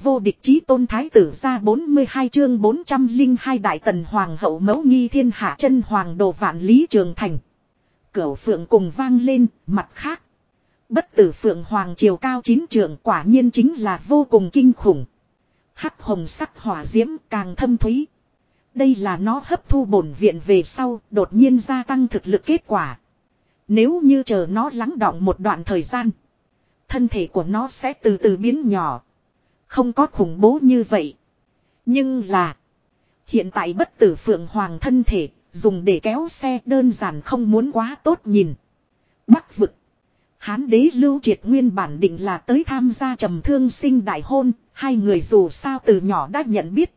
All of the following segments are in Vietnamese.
Vô địch chí tôn thái tử ra 42 chương 402 đại tần hoàng hậu mẫu nghi thiên hạ chân hoàng đồ vạn lý trường thành. Cửu phượng cùng vang lên, mặt khác. Bất tử phượng hoàng chiều cao chín trượng quả nhiên chính là vô cùng kinh khủng. Hắc hồng sắc hỏa diễm càng thâm thúy. Đây là nó hấp thu bổn viện về sau, đột nhiên gia tăng thực lực kết quả. Nếu như chờ nó lắng đọng một đoạn thời gian, thân thể của nó sẽ từ từ biến nhỏ. Không có khủng bố như vậy. Nhưng là, hiện tại bất tử phượng hoàng thân thể, dùng để kéo xe đơn giản không muốn quá tốt nhìn. Bắc vực. Hán đế lưu triệt nguyên bản định là tới tham gia trầm thương sinh đại hôn, hai người dù sao từ nhỏ đã nhận biết.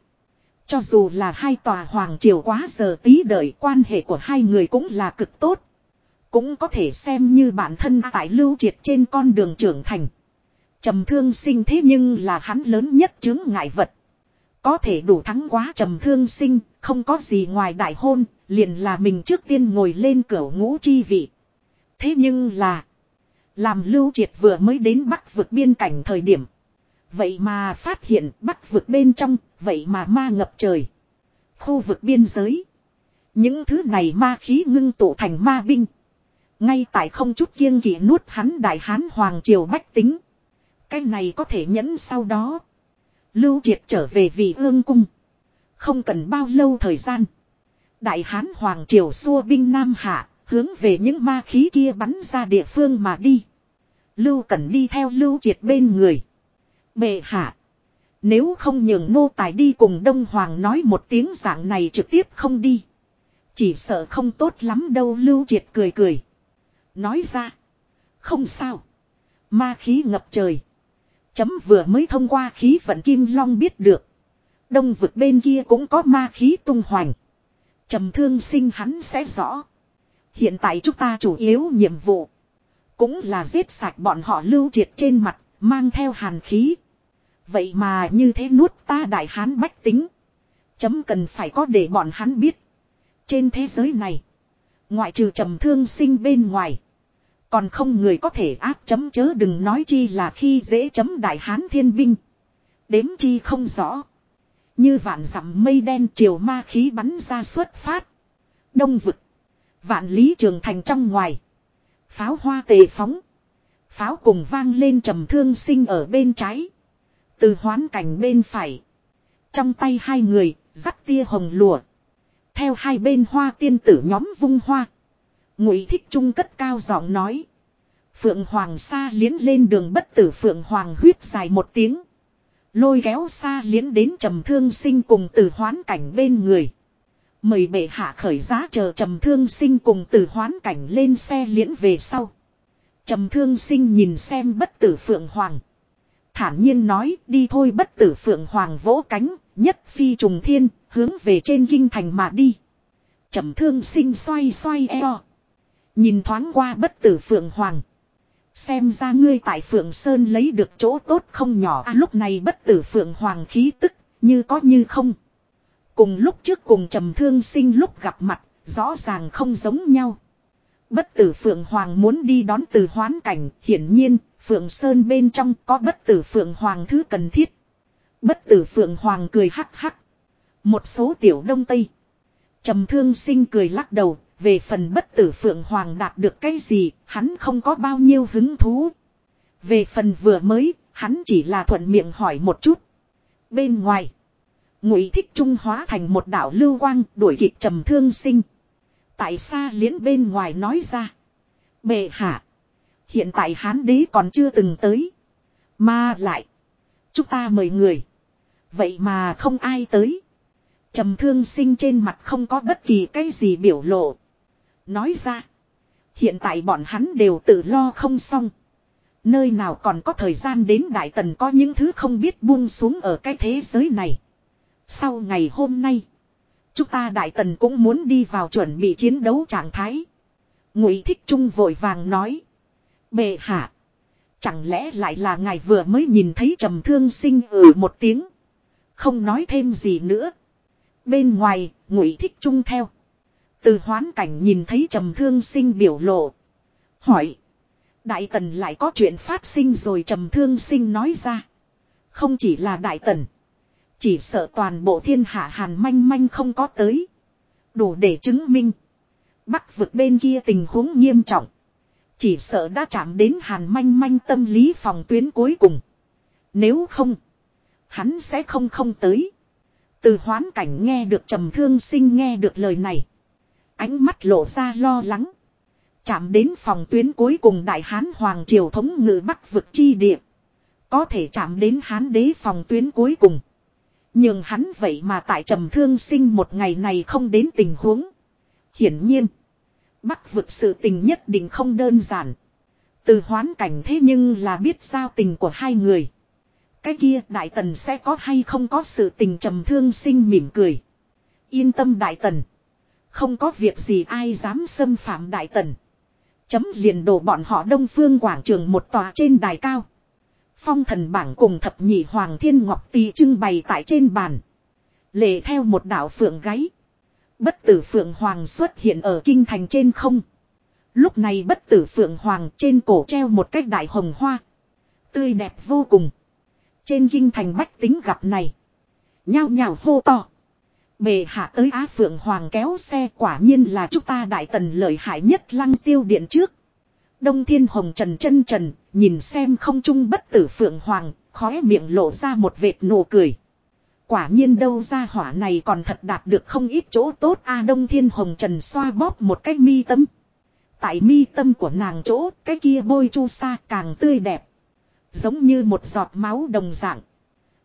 Cho dù là hai tòa hoàng triều quá giờ tí đợi quan hệ của hai người cũng là cực tốt. Cũng có thể xem như bản thân tại lưu triệt trên con đường trưởng thành. Trầm thương sinh thế nhưng là hắn lớn nhất chứng ngại vật. Có thể đủ thắng quá trầm thương sinh, không có gì ngoài đại hôn, liền là mình trước tiên ngồi lên cửa ngũ chi vị. Thế nhưng là, làm lưu triệt vừa mới đến bắc vực biên cảnh thời điểm. Vậy mà phát hiện bắc vực bên trong, vậy mà ma ngập trời. Khu vực biên giới. Những thứ này ma khí ngưng tụ thành ma binh. Ngay tại không chút kiêng kỵ nuốt hắn đại hán hoàng triều bách tính. Cái này có thể nhẫn sau đó. Lưu triệt trở về vị ương cung. Không cần bao lâu thời gian. Đại hán hoàng triều xua binh Nam Hạ, hướng về những ma khí kia bắn ra địa phương mà đi. Lưu cần đi theo lưu triệt bên người. Bệ hạ. Nếu không nhường nô tài đi cùng Đông Hoàng nói một tiếng dạng này trực tiếp không đi. Chỉ sợ không tốt lắm đâu lưu triệt cười cười. Nói ra. Không sao. Ma khí ngập trời. Chấm vừa mới thông qua khí vận kim long biết được. Đông vực bên kia cũng có ma khí tung hoành. trầm thương sinh hắn sẽ rõ. Hiện tại chúng ta chủ yếu nhiệm vụ. Cũng là giết sạch bọn họ lưu triệt trên mặt, mang theo hàn khí. Vậy mà như thế nuốt ta đại hán bách tính. Chấm cần phải có để bọn hắn biết. Trên thế giới này, ngoại trừ trầm thương sinh bên ngoài. Còn không người có thể áp chấm chớ đừng nói chi là khi dễ chấm đại hán thiên binh. Đếm chi không rõ. Như vạn dặm mây đen chiều ma khí bắn ra xuất phát. Đông vực. Vạn lý trường thành trong ngoài. Pháo hoa tề phóng. Pháo cùng vang lên trầm thương sinh ở bên trái. Từ hoán cảnh bên phải. Trong tay hai người, dắt tia hồng lùa. Theo hai bên hoa tiên tử nhóm vung hoa. Ngụy thích trung cất cao giọng nói. Phượng Hoàng Sa liến lên đường bất tử Phượng Hoàng huyết dài một tiếng. Lôi kéo Sa liến đến trầm thương sinh cùng tử hoán cảnh bên người. Mời bệ hạ khởi giá chờ trầm thương sinh cùng tử hoán cảnh lên xe liễn về sau. Trầm thương sinh nhìn xem bất tử Phượng Hoàng. Thản nhiên nói đi thôi bất tử Phượng Hoàng vỗ cánh, nhất phi trùng thiên, hướng về trên kinh thành mà đi. Trầm thương sinh xoay xoay eo. Nhìn thoáng qua bất tử Phượng Hoàng. Xem ra ngươi tại Phượng Sơn lấy được chỗ tốt không nhỏ à, lúc này bất tử Phượng Hoàng khí tức, như có như không. Cùng lúc trước cùng trầm thương sinh lúc gặp mặt, rõ ràng không giống nhau. Bất tử Phượng Hoàng muốn đi đón từ hoán cảnh, hiển nhiên, Phượng Sơn bên trong có bất tử Phượng Hoàng thứ cần thiết. Bất tử Phượng Hoàng cười hắc hắc. Một số tiểu đông tây. Trầm thương sinh cười lắc đầu, về phần bất tử Phượng Hoàng đạt được cái gì, hắn không có bao nhiêu hứng thú. Về phần vừa mới, hắn chỉ là thuận miệng hỏi một chút. Bên ngoài, ngụy thích trung hóa thành một đạo lưu quang đuổi kịp trầm thương sinh. Tại xa liễn bên ngoài nói ra. Bệ hạ. Hiện tại hán đế còn chưa từng tới. Mà lại. Chúng ta mời người. Vậy mà không ai tới. Trầm thương sinh trên mặt không có bất kỳ cái gì biểu lộ. Nói ra. Hiện tại bọn hắn đều tự lo không xong. Nơi nào còn có thời gian đến Đại Tần có những thứ không biết buông xuống ở cái thế giới này. Sau ngày hôm nay. Chúng ta Đại Tần cũng muốn đi vào chuẩn bị chiến đấu trạng thái. Ngụy Thích Trung vội vàng nói. Bệ hạ. Chẳng lẽ lại là ngài vừa mới nhìn thấy trầm thương sinh ừ một tiếng. Không nói thêm gì nữa. Bên ngoài, ngụy thích trung theo. Từ hoán cảnh nhìn thấy trầm thương sinh biểu lộ. Hỏi. Đại tần lại có chuyện phát sinh rồi trầm thương sinh nói ra. Không chỉ là đại tần. Chỉ sợ toàn bộ thiên hạ hàn manh manh không có tới. Đủ để chứng minh. Bắc vực bên kia tình huống nghiêm trọng. Chỉ sợ đã chạm đến hàn manh manh tâm lý phòng tuyến cuối cùng. Nếu không. Hắn sẽ không không tới. Từ hoán cảnh nghe được trầm thương sinh nghe được lời này. Ánh mắt lộ ra lo lắng. Chạm đến phòng tuyến cuối cùng đại hán hoàng triều thống ngự bắc vực chi địa. Có thể chạm đến hán đế phòng tuyến cuối cùng. Nhưng hắn vậy mà tại trầm thương sinh một ngày này không đến tình huống. Hiển nhiên. Bắc vực sự tình nhất định không đơn giản. Từ hoán cảnh thế nhưng là biết giao tình của hai người. Cái kia đại tần sẽ có hay không có sự tình trầm thương sinh mỉm cười. Yên tâm đại tần. Không có việc gì ai dám xâm phạm đại tần. Chấm liền đổ bọn họ đông phương quảng trường một tòa trên đài cao. Phong thần bảng cùng thập nhị hoàng thiên ngọc tỳ trưng bày tại trên bàn. Lệ theo một đạo phượng gáy. Bất tử phượng hoàng xuất hiện ở kinh thành trên không. Lúc này bất tử phượng hoàng trên cổ treo một cách đại hồng hoa. Tươi đẹp vô cùng. Trên kinh thành bách tính gặp này. Nhao nhao hô to. Bề hạ tới Á Phượng Hoàng kéo xe quả nhiên là chúng ta đại tần lợi hại nhất lăng tiêu điện trước. Đông Thiên Hồng Trần chân trần, nhìn xem không trung bất tử Phượng Hoàng, khóe miệng lộ ra một vệt nụ cười. Quả nhiên đâu ra hỏa này còn thật đạt được không ít chỗ tốt a Đông Thiên Hồng Trần xoa bóp một cái mi tâm. Tại mi tâm của nàng chỗ, cái kia bôi chu sa càng tươi đẹp. Giống như một giọt máu đồng dạng.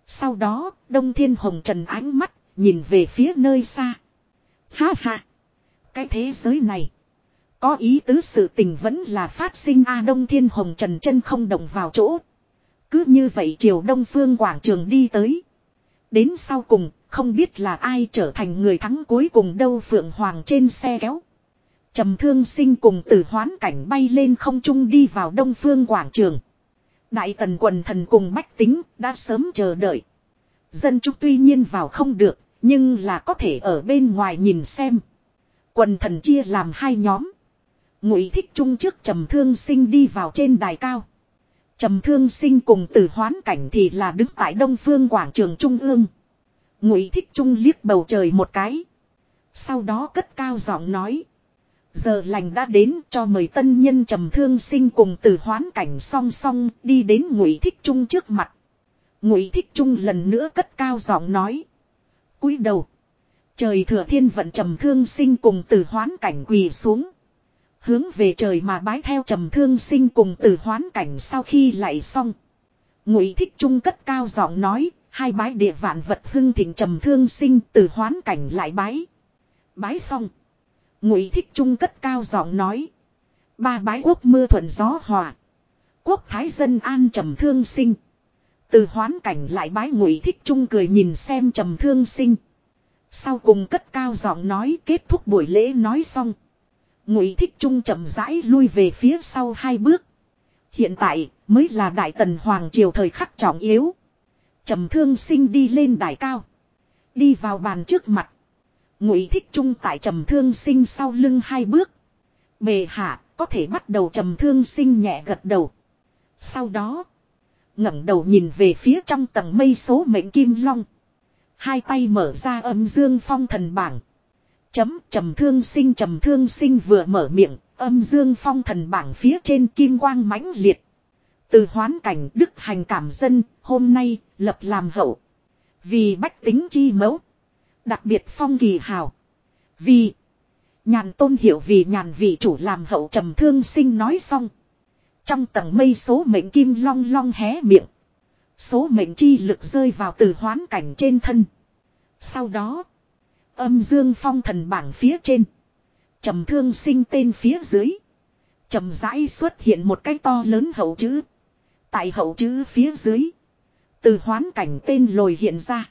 Sau đó, Đông Thiên Hồng Trần ánh mắt, nhìn về phía nơi xa. Ha ha! Cái thế giới này. Có ý tứ sự tình vẫn là phát sinh A Đông Thiên Hồng Trần chân không động vào chỗ. Cứ như vậy chiều Đông Phương Quảng Trường đi tới. Đến sau cùng, không biết là ai trở thành người thắng cuối cùng đâu Phượng Hoàng trên xe kéo. Trầm thương sinh cùng từ hoán cảnh bay lên không trung đi vào Đông Phương Quảng Trường. Đại tần quần thần cùng bách tính đã sớm chờ đợi. Dân chúng tuy nhiên vào không được, nhưng là có thể ở bên ngoài nhìn xem. Quần thần chia làm hai nhóm. Ngụy thích trung trước trầm thương sinh đi vào trên đài cao. Trầm thương sinh cùng tử hoán cảnh thì là đứng tại đông phương quảng trường trung ương. Ngụy thích trung liếc bầu trời một cái. Sau đó cất cao giọng nói. Giờ lành đã đến cho mời tân nhân trầm thương sinh cùng tử hoán cảnh song song đi đến ngụy thích trung trước mặt. Ngụy thích trung lần nữa cất cao giọng nói cúi đầu. Trời thừa thiên vận trầm thương sinh cùng tử hoán cảnh quỳ xuống. Hướng về trời mà bái theo trầm thương sinh cùng tử hoán cảnh sau khi lại xong. Ngụy thích trung cất cao giọng nói, hai bái địa vạn vật hưng thịnh trầm thương sinh tử hoán cảnh lại bái. Bái xong. Ngụy thích trung cất cao giọng nói. Ba bái quốc mưa thuận gió hòa. Quốc thái dân an trầm thương sinh. Từ hoán cảnh lại bái ngụy thích trung cười nhìn xem trầm thương sinh. Sau cùng cất cao giọng nói kết thúc buổi lễ nói xong. Ngụy thích trung chậm rãi lui về phía sau hai bước. Hiện tại mới là đại tần hoàng triều thời khắc trọng yếu. Trầm thương sinh đi lên đài cao. Đi vào bàn trước mặt. Ngụy thích trung tại trầm thương sinh sau lưng hai bước. Bề hạ có thể bắt đầu trầm thương sinh nhẹ gật đầu. Sau đó ngẩng đầu nhìn về phía trong tầng mây số mệnh kim long. Hai tay mở ra âm dương phong thần bảng. Chấm trầm thương sinh trầm thương sinh vừa mở miệng, âm dương phong thần bảng phía trên kim quang mãnh liệt. Từ hoán cảnh đức hành cảm dân, hôm nay, lập làm hậu. Vì bách tính chi mẫu. Đặc biệt phong kỳ hào. Vì nhàn tôn hiểu vì nhàn vị chủ làm hậu trầm thương sinh nói xong. Trong tầng mây số mệnh kim long long hé miệng. Số mệnh chi lực rơi vào từ hoán cảnh trên thân. Sau đó. Âm dương phong thần bảng phía trên. trầm thương sinh tên phía dưới. trầm rãi xuất hiện một cái to lớn hậu chữ. Tại hậu chữ phía dưới. Từ hoán cảnh tên lồi hiện ra.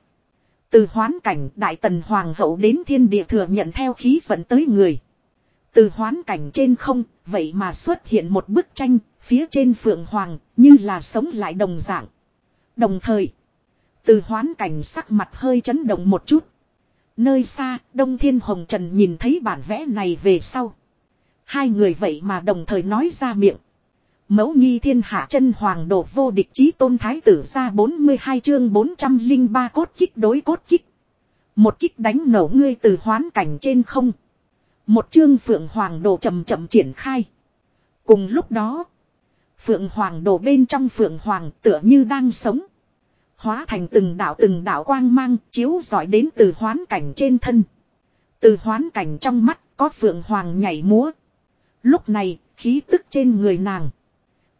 Từ hoán cảnh đại tần hoàng hậu đến thiên địa thừa nhận theo khí vận tới người. Từ hoán cảnh trên không, vậy mà xuất hiện một bức tranh, phía trên phượng hoàng, như là sống lại đồng dạng. Đồng thời, từ hoán cảnh sắc mặt hơi chấn động một chút. Nơi xa, Đông Thiên Hồng Trần nhìn thấy bản vẽ này về sau. Hai người vậy mà đồng thời nói ra miệng. Mẫu nghi thiên hạ chân hoàng độ vô địch chí tôn thái tử ra 42 chương 403 cốt kích đối cốt kích. Một kích đánh nổ ngươi từ hoán cảnh trên không. Một chương phượng hoàng đồ chậm chậm triển khai. Cùng lúc đó. Phượng hoàng đồ bên trong phượng hoàng tựa như đang sống. Hóa thành từng đạo từng đạo quang mang chiếu giỏi đến từ hoán cảnh trên thân. Từ hoán cảnh trong mắt có phượng hoàng nhảy múa. Lúc này, khí tức trên người nàng.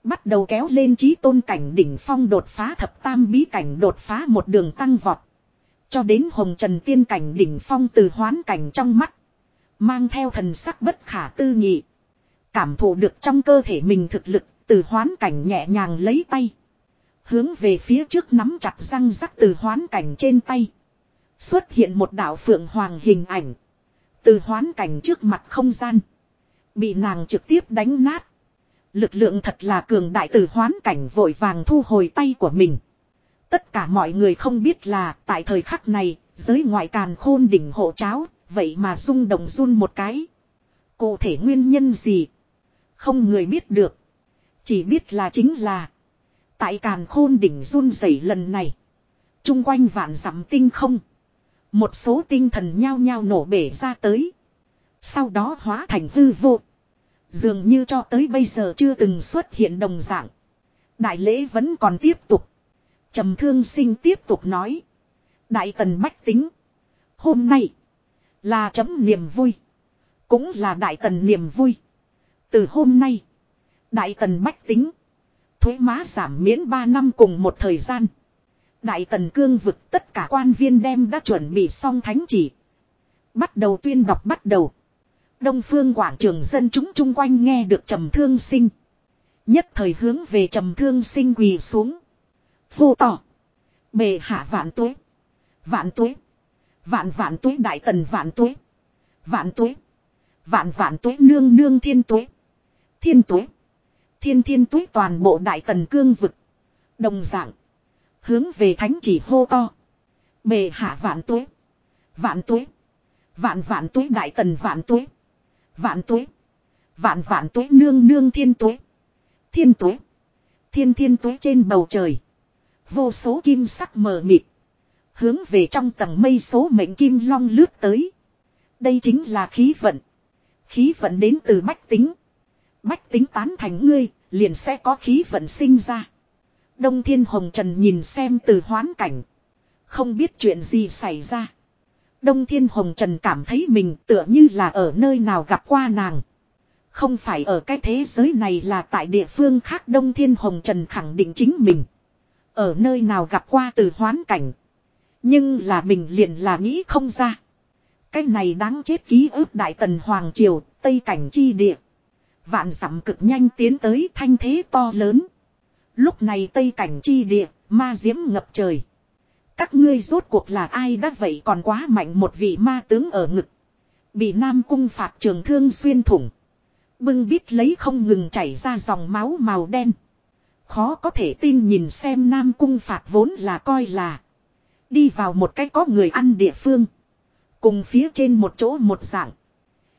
Bắt đầu kéo lên trí tôn cảnh đỉnh phong đột phá thập tam bí cảnh đột phá một đường tăng vọt. Cho đến hồng trần tiên cảnh đỉnh phong từ hoán cảnh trong mắt. Mang theo thần sắc bất khả tư nghị. Cảm thụ được trong cơ thể mình thực lực từ hoán cảnh nhẹ nhàng lấy tay. Hướng về phía trước nắm chặt răng rắc từ hoán cảnh trên tay. Xuất hiện một đạo phượng hoàng hình ảnh. Từ hoán cảnh trước mặt không gian. Bị nàng trực tiếp đánh nát. Lực lượng thật là cường đại từ hoán cảnh vội vàng thu hồi tay của mình. Tất cả mọi người không biết là tại thời khắc này, giới ngoại càn khôn đỉnh hộ cháo, vậy mà rung động run một cái. Cụ thể nguyên nhân gì? Không người biết được. Chỉ biết là chính là Tại càn khôn đỉnh run rẩy lần này. Trung quanh vạn dặm tinh không. Một số tinh thần nhao nhao nổ bể ra tới. Sau đó hóa thành hư vô. Dường như cho tới bây giờ chưa từng xuất hiện đồng dạng. Đại lễ vẫn còn tiếp tục. trầm thương sinh tiếp tục nói. Đại tần bách tính. Hôm nay. Là chấm niềm vui. Cũng là đại tần niềm vui. Từ hôm nay. Đại tần bách tính. Thuế má giảm miễn 3 năm cùng một thời gian. Đại tần cương vực tất cả quan viên đem đã chuẩn bị xong thánh chỉ. Bắt đầu tuyên đọc bắt đầu. Đông phương quảng trường dân chúng chung quanh nghe được trầm thương sinh. Nhất thời hướng về trầm thương sinh quỳ xuống. Vô tỏ. Bề hạ vạn tuế. Vạn tuế. Vạn vạn tuế đại tần vạn tuế. Vạn tuế. Vạn vạn tuế nương nương thiên tuế. Thiên tuế. Thiên thiên tuế toàn bộ đại tần cương vực. Đồng dạng. Hướng về thánh chỉ hô to. Bề hạ vạn tuế. Vạn tuế. Vạn vạn tuế đại tần vạn tuế. Vạn tuế. Vạn vạn tuế nương nương thiên tuế. Thiên tuế. Thiên thiên tuế trên bầu trời. Vô số kim sắc mờ mịt. Hướng về trong tầng mây số mệnh kim long lướt tới. Đây chính là khí vận. Khí vận đến từ bách tính. Bách tính tán thành ngươi, liền sẽ có khí vận sinh ra. Đông Thiên Hồng Trần nhìn xem từ hoán cảnh. Không biết chuyện gì xảy ra. Đông Thiên Hồng Trần cảm thấy mình tựa như là ở nơi nào gặp qua nàng. Không phải ở cái thế giới này là tại địa phương khác Đông Thiên Hồng Trần khẳng định chính mình. Ở nơi nào gặp qua từ hoán cảnh. Nhưng là mình liền là nghĩ không ra. Cái này đáng chết ký ức Đại Tần Hoàng Triều, Tây Cảnh Chi Địa. Vạn dặm cực nhanh tiến tới thanh thế to lớn. Lúc này Tây Cảnh Chi Địa, ma diễm ngập trời. Các ngươi rốt cuộc là ai đã vậy còn quá mạnh một vị ma tướng ở ngực. Bị Nam Cung phạt trường thương xuyên thủng. Bưng bít lấy không ngừng chảy ra dòng máu màu đen. Khó có thể tin nhìn xem Nam Cung phạt vốn là coi là. Đi vào một cái có người ăn địa phương. Cùng phía trên một chỗ một dạng.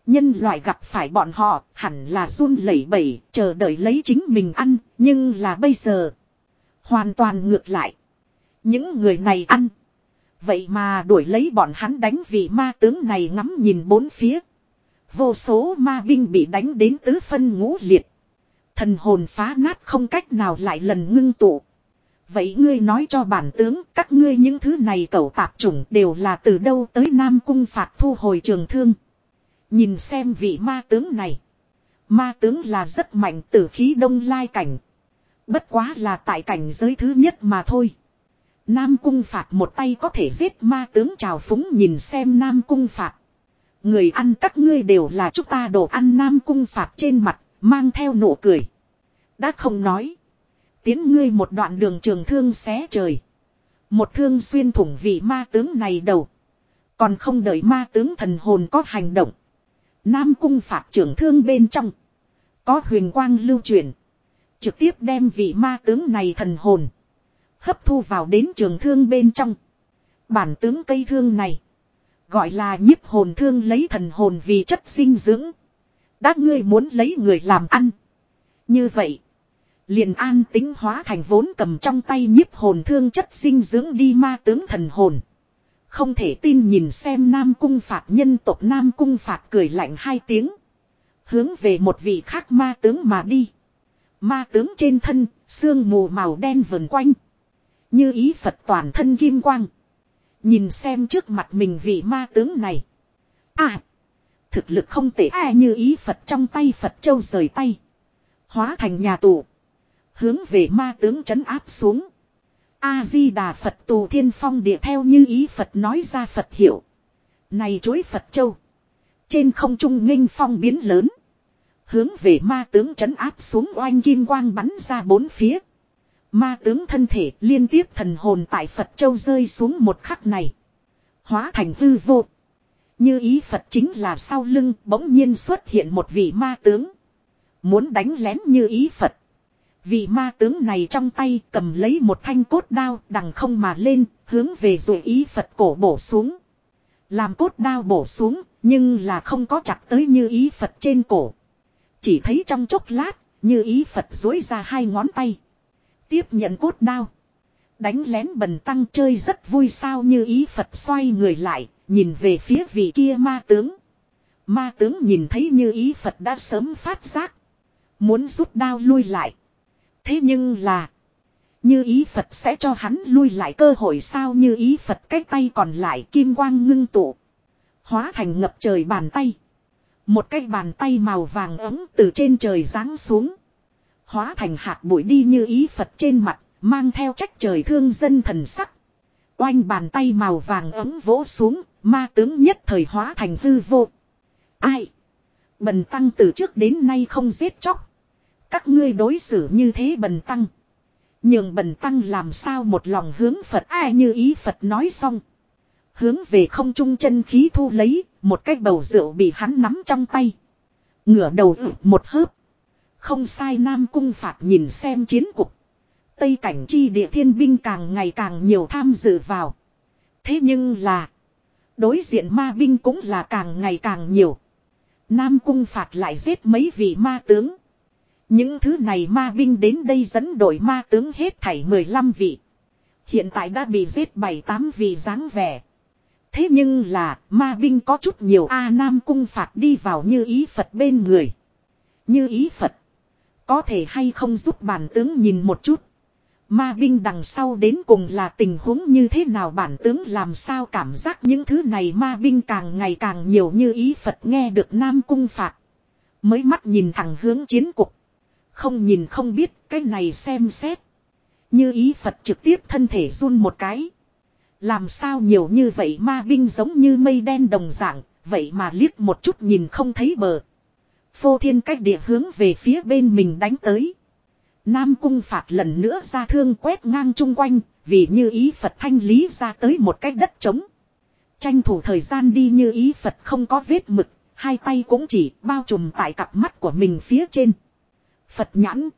Nhân loại gặp phải bọn họ, hẳn là run lẩy bẩy, chờ đợi lấy chính mình ăn. Nhưng là bây giờ. Hoàn toàn ngược lại. Những người này ăn. Vậy mà đuổi lấy bọn hắn đánh vì ma tướng này ngắm nhìn bốn phía. Vô số ma binh bị đánh đến tứ phân ngũ liệt. Thần hồn phá nát không cách nào lại lần ngưng tụ. Vậy ngươi nói cho bản tướng, các ngươi những thứ này cẩu tạp chủng đều là từ đâu tới Nam Cung phạt thu hồi trường thương. Nhìn xem vị ma tướng này. Ma tướng là rất mạnh tử khí đông lai cảnh. Bất quá là tại cảnh giới thứ nhất mà thôi. Nam cung phạt một tay có thể giết ma tướng trào phúng nhìn xem Nam cung phạt. Người ăn các ngươi đều là chúng ta đồ ăn Nam cung phạt trên mặt, mang theo nụ cười. Đã không nói. Tiến ngươi một đoạn đường trường thương xé trời. Một thương xuyên thủng vị ma tướng này đầu. Còn không đợi ma tướng thần hồn có hành động. Nam cung phạt trưởng thương bên trong. Có huyền quang lưu truyền. Trực tiếp đem vị ma tướng này thần hồn. Hấp thu vào đến trường thương bên trong. Bản tướng cây thương này. Gọi là nhiếp hồn thương lấy thần hồn vì chất sinh dưỡng. Đã ngươi muốn lấy người làm ăn. Như vậy. liền an tính hóa thành vốn cầm trong tay nhiếp hồn thương chất sinh dưỡng đi ma tướng thần hồn. Không thể tin nhìn xem Nam Cung Phạt nhân tộc Nam Cung Phạt cười lạnh hai tiếng. Hướng về một vị khác ma tướng mà đi. Ma tướng trên thân, xương mù màu đen vần quanh. Như ý Phật toàn thân kim quang. Nhìn xem trước mặt mình vị ma tướng này. À! Thực lực không tệ ai như ý Phật trong tay Phật châu rời tay. Hóa thành nhà tù. Hướng về ma tướng trấn áp xuống. A-di-đà Phật tù thiên phong địa theo như ý Phật nói ra Phật hiệu. Này chối Phật châu. Trên không trung nghênh phong biến lớn. Hướng về ma tướng trấn áp xuống oanh kim quang bắn ra bốn phía. Ma tướng thân thể liên tiếp thần hồn tại Phật châu rơi xuống một khắc này. Hóa thành hư vô. Như ý Phật chính là sau lưng bỗng nhiên xuất hiện một vị ma tướng. Muốn đánh lén như ý Phật. Vị ma tướng này trong tay cầm lấy một thanh cốt đao đằng không mà lên, hướng về rồi ý Phật cổ bổ xuống. Làm cốt đao bổ xuống, nhưng là không có chặt tới như ý Phật trên cổ. Chỉ thấy trong chốc lát, như ý Phật dối ra hai ngón tay. Tiếp nhận cốt đao. Đánh lén bần tăng chơi rất vui sao như ý Phật xoay người lại, nhìn về phía vị kia ma tướng. Ma tướng nhìn thấy như ý Phật đã sớm phát giác. Muốn rút đao lui lại. Thế nhưng là. Như ý Phật sẽ cho hắn lui lại cơ hội sao như ý Phật cái tay còn lại kim quang ngưng tụ. Hóa thành ngập trời bàn tay. Một cái bàn tay màu vàng ấm từ trên trời giáng xuống. Hóa thành hạt bụi đi như ý Phật trên mặt, mang theo trách trời thương dân thần sắc. Oanh bàn tay màu vàng ấm vỗ xuống, ma tướng nhất thời hóa thành hư vô. Ai? Bần tăng từ trước đến nay không giết chóc. Các ngươi đối xử như thế bần tăng. Nhưng bần tăng làm sao một lòng hướng Phật ai như ý Phật nói xong. Hướng về không trung chân khí thu lấy, một cái bầu rượu bị hắn nắm trong tay. Ngửa đầu ự một hớp. Không sai Nam Cung Phạt nhìn xem chiến cục. Tây cảnh chi địa thiên binh càng ngày càng nhiều tham dự vào. Thế nhưng là. Đối diện ma binh cũng là càng ngày càng nhiều. Nam Cung Phạt lại giết mấy vị ma tướng. Những thứ này ma binh đến đây dẫn đội ma tướng hết thảy 15 vị. Hiện tại đã bị giết 7-8 vị dáng vẻ. Thế nhưng là, ma binh có chút nhiều A Nam cung phạt đi vào như ý Phật bên người. Như ý Phật. Có thể hay không giúp bản tướng nhìn một chút. Ma binh đằng sau đến cùng là tình huống như thế nào bản tướng làm sao cảm giác những thứ này ma binh càng ngày càng nhiều như ý Phật nghe được Nam cung phạt. Mới mắt nhìn thẳng hướng chiến cục. Không nhìn không biết cái này xem xét. Như ý Phật trực tiếp thân thể run một cái. Làm sao nhiều như vậy ma binh giống như mây đen đồng dạng, vậy mà liếc một chút nhìn không thấy bờ. Phô thiên cách địa hướng về phía bên mình đánh tới. Nam cung phạt lần nữa ra thương quét ngang chung quanh, vì như ý Phật thanh lý ra tới một cái đất trống. Tranh thủ thời gian đi như ý Phật không có vết mực, hai tay cũng chỉ bao trùm tại cặp mắt của mình phía trên. Phật nhãn.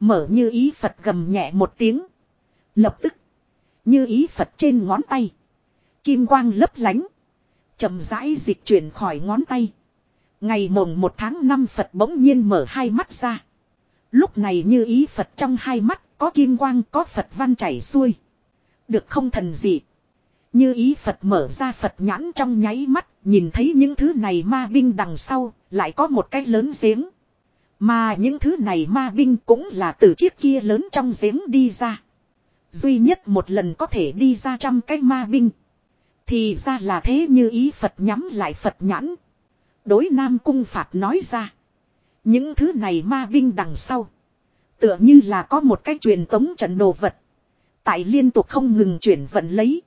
Mở như ý Phật gầm nhẹ một tiếng. Lập tức. Như ý Phật trên ngón tay. Kim quang lấp lánh. chậm rãi dịch chuyển khỏi ngón tay. Ngày mồng một tháng năm Phật bỗng nhiên mở hai mắt ra. Lúc này như ý Phật trong hai mắt có kim quang có Phật văn chảy xuôi. Được không thần gì. Như ý Phật mở ra Phật nhãn trong nháy mắt, nhìn thấy những thứ này ma binh đằng sau, lại có một cái lớn giếng. Mà những thứ này ma binh cũng là từ chiếc kia lớn trong giếng đi ra. Duy nhất một lần có thể đi ra trăm cái ma binh. Thì ra là thế như ý Phật nhắm lại Phật nhãn. Đối Nam Cung Phạt nói ra. Những thứ này ma binh đằng sau. Tựa như là có một cái truyền tống trận đồ vật. Tại liên tục không ngừng chuyển vận lấy.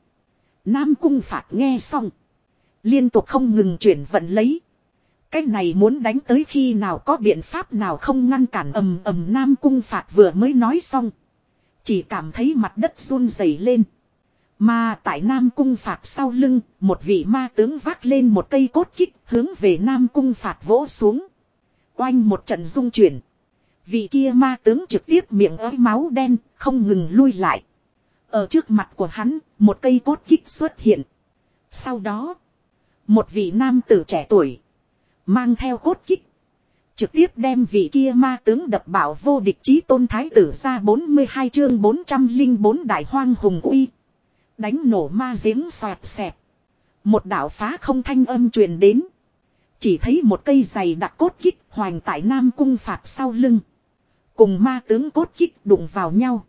Nam Cung Phạt nghe xong. Liên tục không ngừng chuyển vận lấy. Cái này muốn đánh tới khi nào có biện pháp nào không ngăn cản ầm ầm Nam Cung Phạt vừa mới nói xong. Chỉ cảm thấy mặt đất run rẩy lên. Mà tại Nam Cung Phạt sau lưng, một vị ma tướng vác lên một cây cốt kích hướng về Nam Cung Phạt vỗ xuống. Oanh một trận rung chuyển. Vị kia ma tướng trực tiếp miệng ới máu đen, không ngừng lui lại. Ở trước mặt của hắn, một cây cốt kích xuất hiện. Sau đó, một vị nam tử trẻ tuổi, mang theo cốt kích. Trực tiếp đem vị kia ma tướng đập bảo vô địch chí tôn thái tử ra 42 chương 404 đại hoang hùng uy. Đánh nổ ma giếng xoẹt xẹp. Một đạo phá không thanh âm truyền đến. Chỉ thấy một cây giày đặc cốt kích hoành tại Nam Cung phạt sau lưng. Cùng ma tướng cốt kích đụng vào nhau.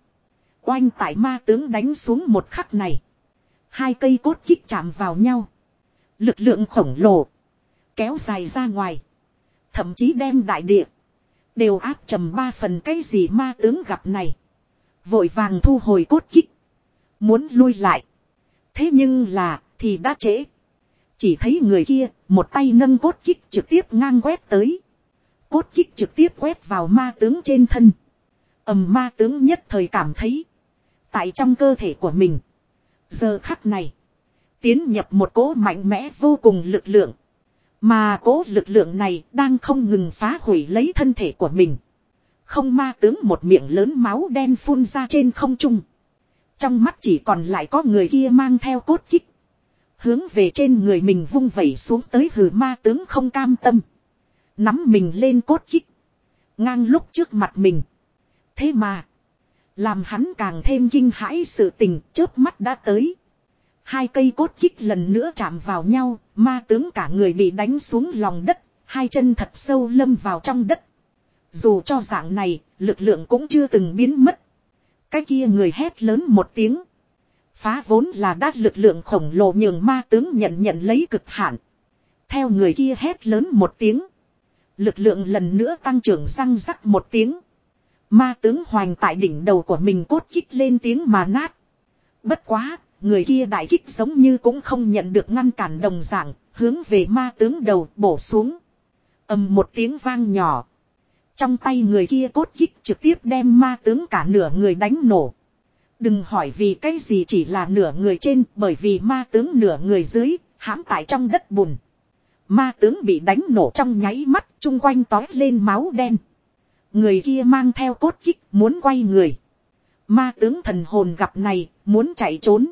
Oanh tại ma tướng đánh xuống một khắc này. Hai cây cốt kích chạm vào nhau. Lực lượng khổng lồ. Kéo dài ra ngoài. Thậm chí đem đại địa. Đều áp trầm ba phần cái gì ma tướng gặp này. Vội vàng thu hồi cốt kích. Muốn lui lại. Thế nhưng là, thì đã trễ. Chỉ thấy người kia, một tay nâng cốt kích trực tiếp ngang quét tới. Cốt kích trực tiếp quét vào ma tướng trên thân. ầm ma tướng nhất thời cảm thấy. Tại trong cơ thể của mình. Giờ khắc này. Tiến nhập một cỗ mạnh mẽ vô cùng lực lượng. Mà cố lực lượng này đang không ngừng phá hủy lấy thân thể của mình. Không ma tướng một miệng lớn máu đen phun ra trên không trung. Trong mắt chỉ còn lại có người kia mang theo cốt kích. Hướng về trên người mình vung vẩy xuống tới hừ ma tướng không cam tâm. Nắm mình lên cốt kích. Ngang lúc trước mặt mình. Thế mà. Làm hắn càng thêm kinh hãi sự tình chớp mắt đã tới. Hai cây cốt kích lần nữa chạm vào nhau, ma tướng cả người bị đánh xuống lòng đất, hai chân thật sâu lâm vào trong đất. Dù cho dạng này, lực lượng cũng chưa từng biến mất. Cái kia người hét lớn một tiếng. Phá vốn là đát lực lượng khổng lồ nhường ma tướng nhận nhận lấy cực hạn. Theo người kia hét lớn một tiếng. Lực lượng lần nữa tăng trưởng răng rắc một tiếng. Ma tướng hoành tại đỉnh đầu của mình cốt kích lên tiếng mà nát. Bất quá, người kia đại kích giống như cũng không nhận được ngăn cản đồng dạng, hướng về ma tướng đầu bổ xuống. ầm một tiếng vang nhỏ. Trong tay người kia cốt kích trực tiếp đem ma tướng cả nửa người đánh nổ. Đừng hỏi vì cái gì chỉ là nửa người trên bởi vì ma tướng nửa người dưới, hãm tại trong đất bùn. Ma tướng bị đánh nổ trong nháy mắt, chung quanh tói lên máu đen. Người kia mang theo cốt kích muốn quay người. Ma tướng thần hồn gặp này, muốn chạy trốn.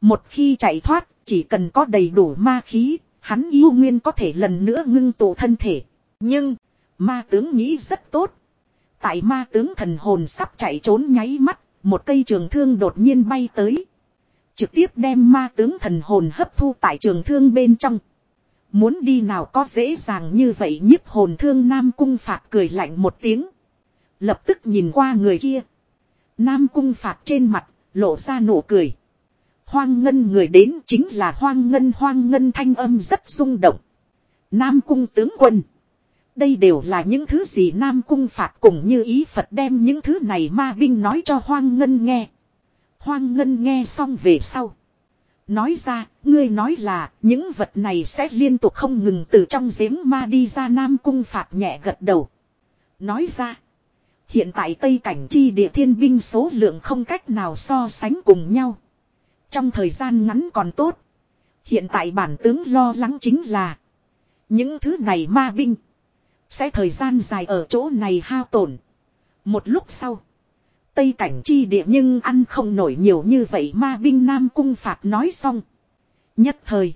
Một khi chạy thoát, chỉ cần có đầy đủ ma khí, hắn yêu nguyên có thể lần nữa ngưng tụ thân thể. Nhưng, ma tướng nghĩ rất tốt. Tại ma tướng thần hồn sắp chạy trốn nháy mắt, một cây trường thương đột nhiên bay tới. Trực tiếp đem ma tướng thần hồn hấp thu tại trường thương bên trong. Muốn đi nào có dễ dàng như vậy nhiếp hồn thương Nam Cung Phạt cười lạnh một tiếng. Lập tức nhìn qua người kia. Nam Cung Phạt trên mặt, lộ ra nụ cười. Hoang ngân người đến chính là hoang ngân hoang ngân thanh âm rất rung động. Nam cung tướng quân. Đây đều là những thứ gì Nam cung phạt cùng như ý Phật đem những thứ này ma binh nói cho hoang ngân nghe. Hoang ngân nghe xong về sau. Nói ra, ngươi nói là những vật này sẽ liên tục không ngừng từ trong giếng ma đi ra Nam cung phạt nhẹ gật đầu. Nói ra. Hiện tại Tây Cảnh chi địa thiên binh số lượng không cách nào so sánh cùng nhau. Trong thời gian ngắn còn tốt. Hiện tại bản tướng lo lắng chính là. Những thứ này ma binh. Sẽ thời gian dài ở chỗ này hao tổn. Một lúc sau. Tây cảnh chi địa nhưng ăn không nổi nhiều như vậy ma binh Nam Cung phạt nói xong. Nhất thời.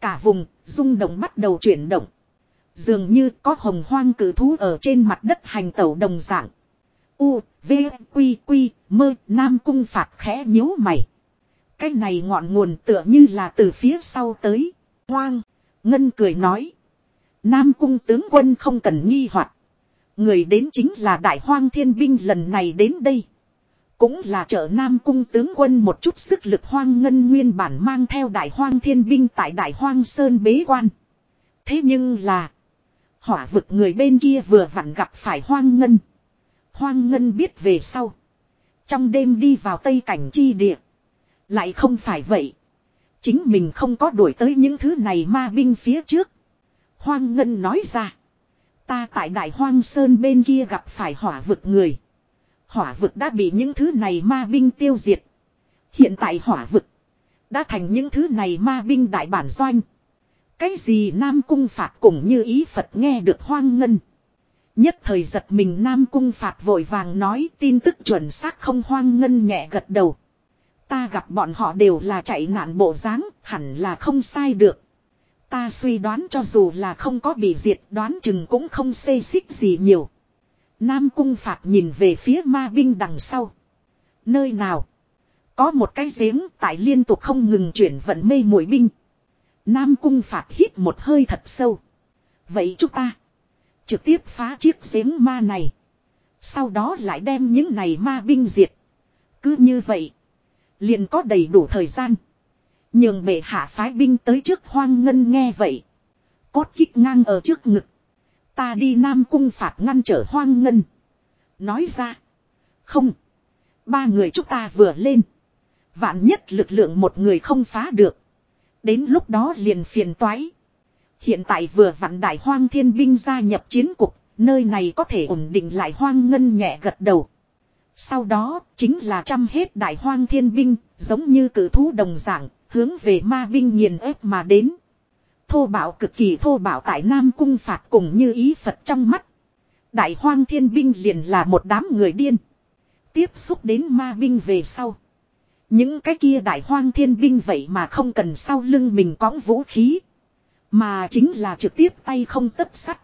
Cả vùng rung động bắt đầu chuyển động. Dường như có hồng hoang cử thú ở trên mặt đất hành tẩu đồng dạng. U, V, Quy, Quy, mơ, Nam Cung phạt khẽ nhíu mày. Cái này ngọn nguồn tựa như là từ phía sau tới. Hoang. Ngân cười nói. Nam cung tướng quân không cần nghi hoặc Người đến chính là đại hoang thiên binh lần này đến đây. Cũng là trợ Nam cung tướng quân một chút sức lực hoang ngân nguyên bản mang theo đại hoang thiên binh tại đại hoang sơn bế quan. Thế nhưng là. Hỏa vực người bên kia vừa vặn gặp phải hoang ngân. Hoang ngân biết về sau. Trong đêm đi vào tây cảnh chi địa. Lại không phải vậy. Chính mình không có đuổi tới những thứ này ma binh phía trước. Hoang Ngân nói ra. Ta tại Đại Hoang Sơn bên kia gặp phải hỏa vực người. Hỏa vực đã bị những thứ này ma binh tiêu diệt. Hiện tại hỏa vực. Đã thành những thứ này ma binh đại bản doanh. Cái gì Nam Cung Phạt cũng như ý Phật nghe được Hoang Ngân. Nhất thời giật mình Nam Cung Phạt vội vàng nói tin tức chuẩn xác không Hoang Ngân nhẹ gật đầu. Ta gặp bọn họ đều là chạy nạn bộ dáng, hẳn là không sai được. Ta suy đoán cho dù là không có bị diệt đoán chừng cũng không xê xích gì nhiều. Nam cung phạt nhìn về phía ma binh đằng sau. Nơi nào? Có một cái giếng tại liên tục không ngừng chuyển vận mê mũi binh. Nam cung phạt hít một hơi thật sâu. Vậy chúng ta trực tiếp phá chiếc giếng ma này. Sau đó lại đem những này ma binh diệt. Cứ như vậy. Liền có đầy đủ thời gian. Nhường bệ hạ phái binh tới trước hoang ngân nghe vậy. Cốt kích ngang ở trước ngực. Ta đi Nam Cung phạt ngăn trở hoang ngân. Nói ra. Không. Ba người chúng ta vừa lên. Vạn nhất lực lượng một người không phá được. Đến lúc đó liền phiền toái. Hiện tại vừa vặn đại hoang thiên binh gia nhập chiến cục. Nơi này có thể ổn định lại hoang ngân nhẹ gật đầu. Sau đó, chính là trăm hết đại hoang thiên binh. Giống như cử thú đồng dạng. Hướng về ma binh nghiền ép mà đến. Thô bảo cực kỳ thô bảo tại Nam Cung phạt cùng như ý Phật trong mắt. Đại hoang thiên binh liền là một đám người điên. Tiếp xúc đến ma binh về sau. Những cái kia đại hoang thiên binh vậy mà không cần sau lưng mình cõng vũ khí. Mà chính là trực tiếp tay không tấp sắt.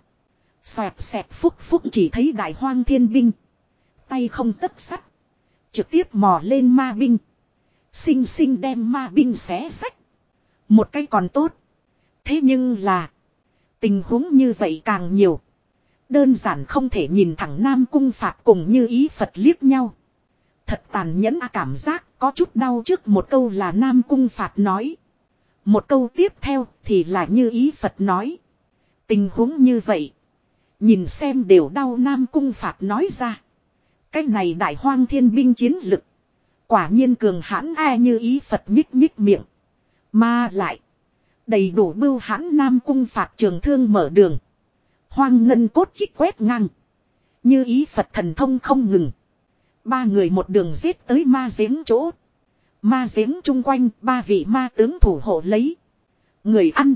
Xoẹt xẹt phúc phúc chỉ thấy đại hoang thiên binh. Tay không tất sắt. Trực tiếp mò lên ma binh. Xinh xinh đem ma binh xé sách. Một cái còn tốt. Thế nhưng là. Tình huống như vậy càng nhiều. Đơn giản không thể nhìn thẳng Nam Cung Phạt cùng như ý Phật liếc nhau. Thật tàn nhẫn à cảm giác, có chút đau trước một câu là Nam Cung Phạt nói. Một câu tiếp theo thì là như ý Phật nói. Tình huống như vậy. Nhìn xem đều đau Nam Cung Phạt nói ra. Cái này đại hoang thiên binh chiến lực. Quả nhiên cường hãn ai như ý Phật nhích nhích miệng. Mà lại. Đầy đủ bưu hãn Nam Cung Phạt trường thương mở đường. Hoang ngân cốt kích quét ngang. Như ý Phật thần thông không ngừng. Ba người một đường giết tới ma giếng chỗ. Ma giếng chung quanh, ba vị ma tướng thủ hộ lấy. Người ăn.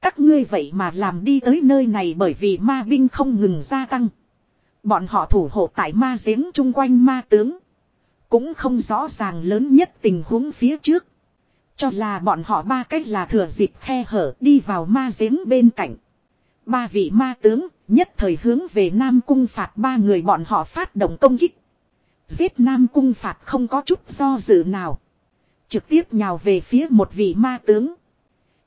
Các ngươi vậy mà làm đi tới nơi này bởi vì ma binh không ngừng gia tăng. Bọn họ thủ hộ tại ma giếng chung quanh ma tướng. Cũng không rõ ràng lớn nhất tình huống phía trước. Cho là bọn họ ba cách là thừa dịp khe hở đi vào ma giếng bên cạnh. Ba vị ma tướng, nhất thời hướng về Nam Cung phạt ba người bọn họ phát động công kích. Giết Nam Cung phạt không có chút do dự nào. Trực tiếp nhào về phía một vị ma tướng.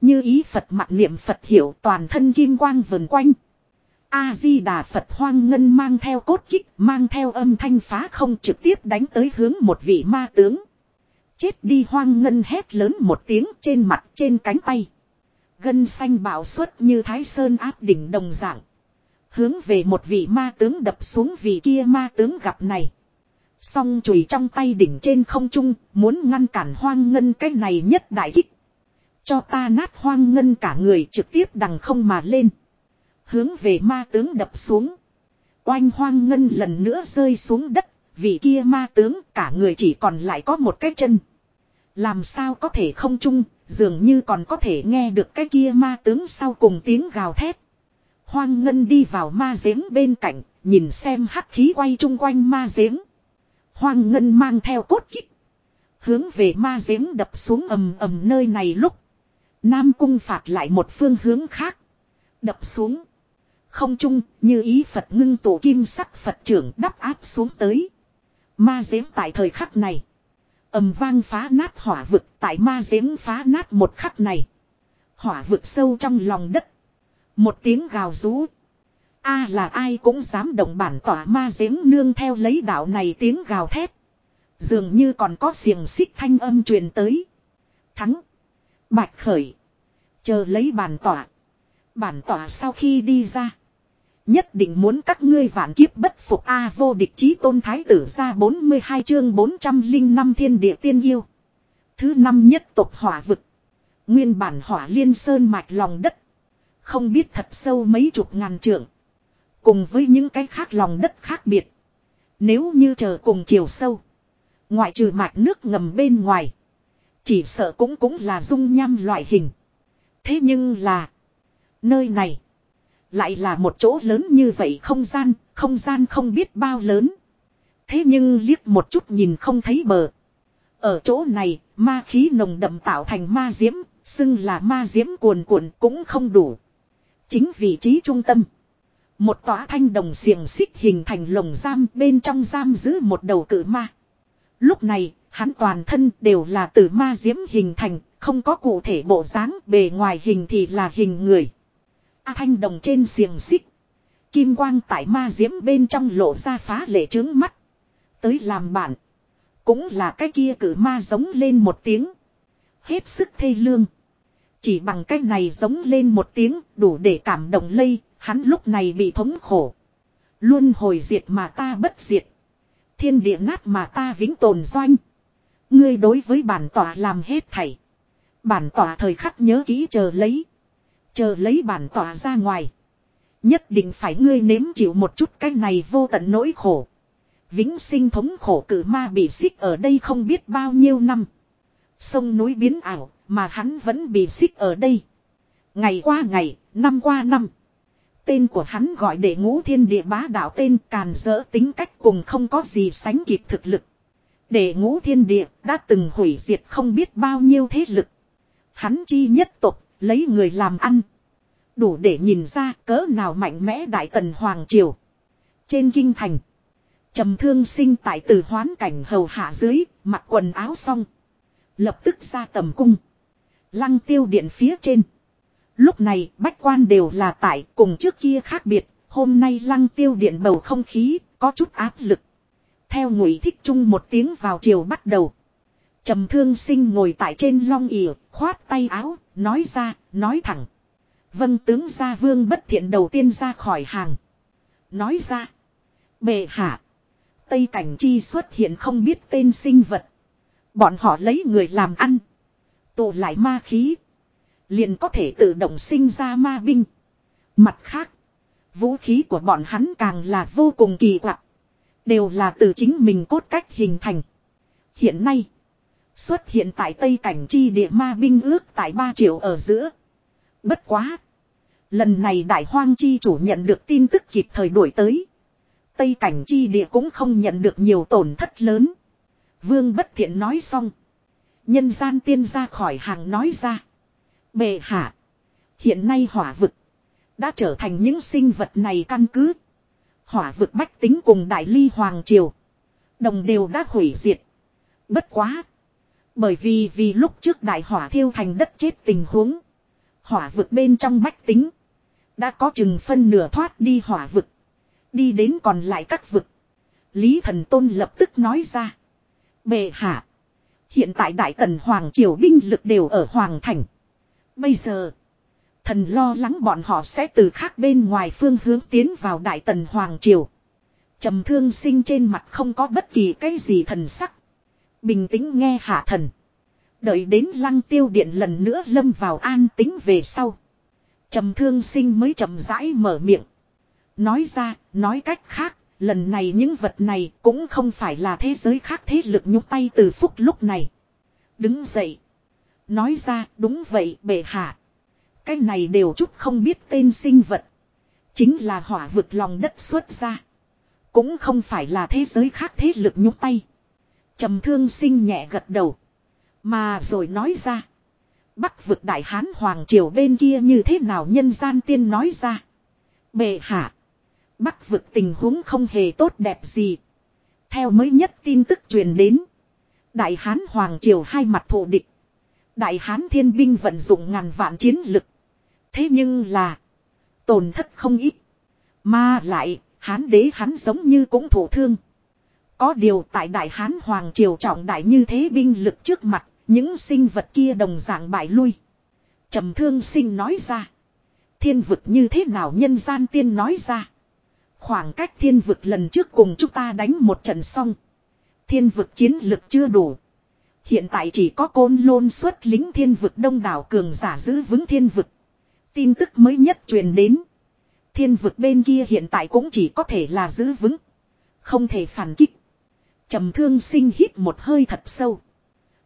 Như ý Phật mặt niệm Phật hiểu toàn thân kim quang vần quanh. A-di-đà Phật hoang ngân mang theo cốt kích, mang theo âm thanh phá không trực tiếp đánh tới hướng một vị ma tướng. Chết đi hoang ngân hét lớn một tiếng trên mặt trên cánh tay. Gân xanh bạo suất như thái sơn áp đỉnh đồng dạng. Hướng về một vị ma tướng đập xuống vị kia ma tướng gặp này. Song chùy trong tay đỉnh trên không trung, muốn ngăn cản hoang ngân cái này nhất đại kích. Cho ta nát hoang ngân cả người trực tiếp đằng không mà lên. Hướng về ma tướng đập xuống. Oanh hoang ngân lần nữa rơi xuống đất, vị kia ma tướng cả người chỉ còn lại có một cái chân. Làm sao có thể không chung, dường như còn có thể nghe được cái kia ma tướng sau cùng tiếng gào thét. Hoang ngân đi vào ma giếng bên cạnh, nhìn xem hắc khí quay chung quanh ma giếng. Hoang ngân mang theo cốt kích. Hướng về ma giếng đập xuống ầm ầm nơi này lúc. Nam cung phạt lại một phương hướng khác. Đập xuống. Không chung, như ý Phật ngưng tổ kim sắc Phật trưởng đắp áp xuống tới. Ma giếng tại thời khắc này ầm vang phá nát hỏa vực, tại ma giếng phá nát một khắc này. Hỏa vực sâu trong lòng đất. Một tiếng gào rú. A là ai cũng dám động bản tỏa ma giếng nương theo lấy đạo này tiếng gào thét. Dường như còn có xiềng xích thanh âm truyền tới. Thắng. Bạch khởi. Chờ lấy bản tỏa. Bản tỏa sau khi đi ra. Nhất định muốn các ngươi vạn kiếp bất phục A vô địch chí tôn thái tử ra 42 chương 405 thiên địa tiên yêu. Thứ năm nhất tộc hỏa vực. Nguyên bản hỏa liên sơn mạch lòng đất. Không biết thật sâu mấy chục ngàn trượng. Cùng với những cái khác lòng đất khác biệt. Nếu như chờ cùng chiều sâu. Ngoại trừ mạch nước ngầm bên ngoài. Chỉ sợ cũng cũng là dung nham loại hình. Thế nhưng là. Nơi này. Lại là một chỗ lớn như vậy không gian, không gian không biết bao lớn. Thế nhưng liếc một chút nhìn không thấy bờ. Ở chỗ này, ma khí nồng đậm tạo thành ma diễm, xưng là ma diễm cuồn cuộn cũng không đủ. Chính vị trí trung tâm. Một tòa thanh đồng xiềng xích hình thành lồng giam bên trong giam giữ một đầu cự ma. Lúc này, hắn toàn thân đều là từ ma diễm hình thành, không có cụ thể bộ dáng, bề ngoài hình thì là hình người. A thanh đồng trên xiềng xích. Kim quang tại ma diễm bên trong lộ ra phá lệ trướng mắt. Tới làm bạn. Cũng là cái kia cử ma giống lên một tiếng. Hết sức thê lương. Chỉ bằng cái này giống lên một tiếng đủ để cảm động lây, hắn lúc này bị thống khổ. Luôn hồi diệt mà ta bất diệt. Thiên địa nát mà ta vĩnh tồn doanh. Ngươi đối với bản tỏa làm hết thảy. Bản tỏa thời khắc nhớ kỹ chờ lấy. Chờ lấy bản tỏa ra ngoài. Nhất định phải ngươi nếm chịu một chút cái này vô tận nỗi khổ. Vĩnh sinh thống khổ cử ma bị xích ở đây không biết bao nhiêu năm. Sông núi biến ảo, mà hắn vẫn bị xích ở đây. Ngày qua ngày, năm qua năm. Tên của hắn gọi để ngũ thiên địa bá đạo tên càn dỡ tính cách cùng không có gì sánh kịp thực lực. Để ngũ thiên địa đã từng hủy diệt không biết bao nhiêu thế lực. Hắn chi nhất tục, lấy người làm ăn. Đủ để nhìn ra cỡ nào mạnh mẽ đại tần Hoàng Triều. Trên kinh thành. trầm thương sinh tại từ hoán cảnh hầu hạ dưới, mặc quần áo xong. Lập tức ra tầm cung. Lăng tiêu điện phía trên. Lúc này bách quan đều là tại cùng trước kia khác biệt. Hôm nay lăng tiêu điện bầu không khí có chút áp lực. Theo ngụy thích chung một tiếng vào chiều bắt đầu trầm thương sinh ngồi tại trên long ỉa, khoát tay áo, nói ra, nói thẳng. Vân tướng gia vương bất thiện đầu tiên ra khỏi hàng. Nói ra. Bệ hạ. Tây cảnh chi xuất hiện không biết tên sinh vật. Bọn họ lấy người làm ăn. Tụ lại ma khí. Liền có thể tự động sinh ra ma binh. Mặt khác. Vũ khí của bọn hắn càng là vô cùng kỳ quặc. Đều là từ chính mình cốt cách hình thành. Hiện nay. Xuất hiện tại Tây Cảnh chi địa ma binh ước tại 3 triệu ở giữa. Bất quá. Lần này đại hoang chi chủ nhận được tin tức kịp thời đuổi tới. Tây cảnh chi địa cũng không nhận được nhiều tổn thất lớn. Vương bất thiện nói xong. Nhân gian tiên ra khỏi hàng nói ra. Bệ hạ. Hiện nay hỏa vực. Đã trở thành những sinh vật này căn cứ. Hỏa vực bách tính cùng đại ly hoàng triều. Đồng đều đã hủy diệt. Bất quá. Bởi vì vì lúc trước đại hỏa thiêu thành đất chết tình huống. Hỏa vực bên trong bách tính. Đã có chừng phân nửa thoát đi hỏa vực. Đi đến còn lại các vực. Lý thần tôn lập tức nói ra. Bệ hạ. Hiện tại đại tần Hoàng Triều binh lực đều ở Hoàng Thành. Bây giờ. Thần lo lắng bọn họ sẽ từ khác bên ngoài phương hướng tiến vào đại tần Hoàng Triều. trầm thương sinh trên mặt không có bất kỳ cái gì thần sắc. Bình tĩnh nghe hạ thần. Đợi đến lăng tiêu điện lần nữa lâm vào an tính về sau trầm thương sinh mới chậm rãi mở miệng. Nói ra, nói cách khác, lần này những vật này cũng không phải là thế giới khác thế lực nhúc tay từ phúc lúc này. Đứng dậy. Nói ra, đúng vậy bệ hạ. Cái này đều chút không biết tên sinh vật. Chính là hỏa vực lòng đất xuất ra. Cũng không phải là thế giới khác thế lực nhúc tay trầm thương sinh nhẹ gật đầu. Mà rồi nói ra. Bắc vực đại hán hoàng triều bên kia như thế nào nhân gian tiên nói ra. Bệ hạ. Bắc vực tình huống không hề tốt đẹp gì. Theo mới nhất tin tức truyền đến. Đại hán hoàng triều hai mặt thù địch. Đại hán thiên binh vận dụng ngàn vạn chiến lực. Thế nhưng là. Tổn thất không ít. Mà lại, hán đế hắn giống như cũng thổ thương. Có điều tại đại hán hoàng triều trọng đại như thế binh lực trước mặt, những sinh vật kia đồng dạng bại lui. trầm thương sinh nói ra. Thiên vực như thế nào nhân gian tiên nói ra. Khoảng cách thiên vực lần trước cùng chúng ta đánh một trận xong. Thiên vực chiến lực chưa đủ. Hiện tại chỉ có côn lôn xuất lính thiên vực đông đảo cường giả giữ vững thiên vực. Tin tức mới nhất truyền đến. Thiên vực bên kia hiện tại cũng chỉ có thể là giữ vững. Không thể phản kích trầm thương sinh hít một hơi thật sâu.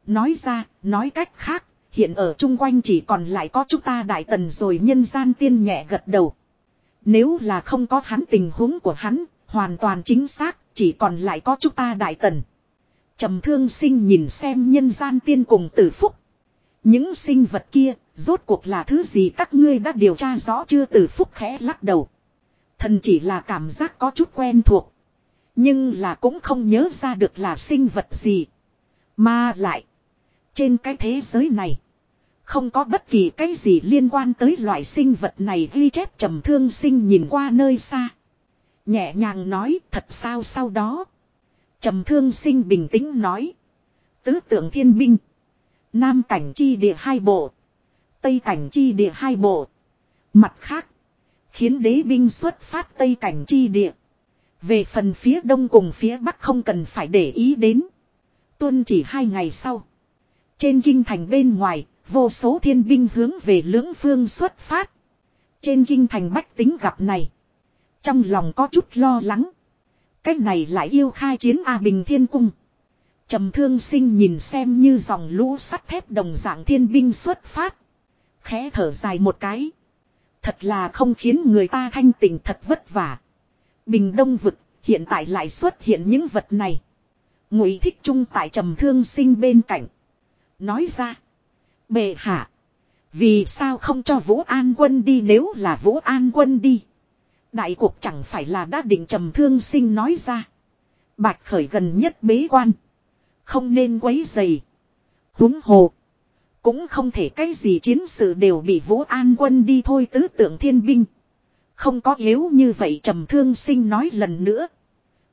Nói ra, nói cách khác, hiện ở chung quanh chỉ còn lại có chúng ta đại tần rồi nhân gian tiên nhẹ gật đầu. Nếu là không có hắn tình huống của hắn, hoàn toàn chính xác, chỉ còn lại có chúng ta đại tần. trầm thương sinh nhìn xem nhân gian tiên cùng tử phúc. Những sinh vật kia, rốt cuộc là thứ gì các ngươi đã điều tra rõ chưa tử phúc khẽ lắc đầu. Thần chỉ là cảm giác có chút quen thuộc. Nhưng là cũng không nhớ ra được là sinh vật gì. Mà lại. Trên cái thế giới này. Không có bất kỳ cái gì liên quan tới loại sinh vật này ghi chép trầm thương sinh nhìn qua nơi xa. Nhẹ nhàng nói, thật sao sau đó. trầm thương sinh bình tĩnh nói. Tứ tượng thiên binh. Nam cảnh chi địa hai bộ. Tây cảnh chi địa hai bộ. Mặt khác. Khiến đế binh xuất phát Tây cảnh chi địa. Về phần phía đông cùng phía bắc không cần phải để ý đến. Tuân chỉ hai ngày sau. Trên kinh thành bên ngoài, vô số thiên binh hướng về lưỡng phương xuất phát. Trên kinh thành bách tính gặp này. Trong lòng có chút lo lắng. Cách này lại yêu khai chiến A Bình Thiên Cung. trầm thương sinh nhìn xem như dòng lũ sắt thép đồng dạng thiên binh xuất phát. Khẽ thở dài một cái. Thật là không khiến người ta thanh tình thật vất vả. Bình Đông vực, hiện tại lại xuất hiện những vật này. Ngụy thích trung tại trầm thương sinh bên cạnh. Nói ra. Bệ hạ. Vì sao không cho Vũ An quân đi nếu là Vũ An quân đi. Đại cuộc chẳng phải là đã định trầm thương sinh nói ra. Bạch khởi gần nhất bế quan. Không nên quấy dày. Húng hồ. Cũng không thể cái gì chiến sự đều bị Vũ An quân đi thôi tứ tượng thiên binh. Không có yếu như vậy trầm thương sinh nói lần nữa.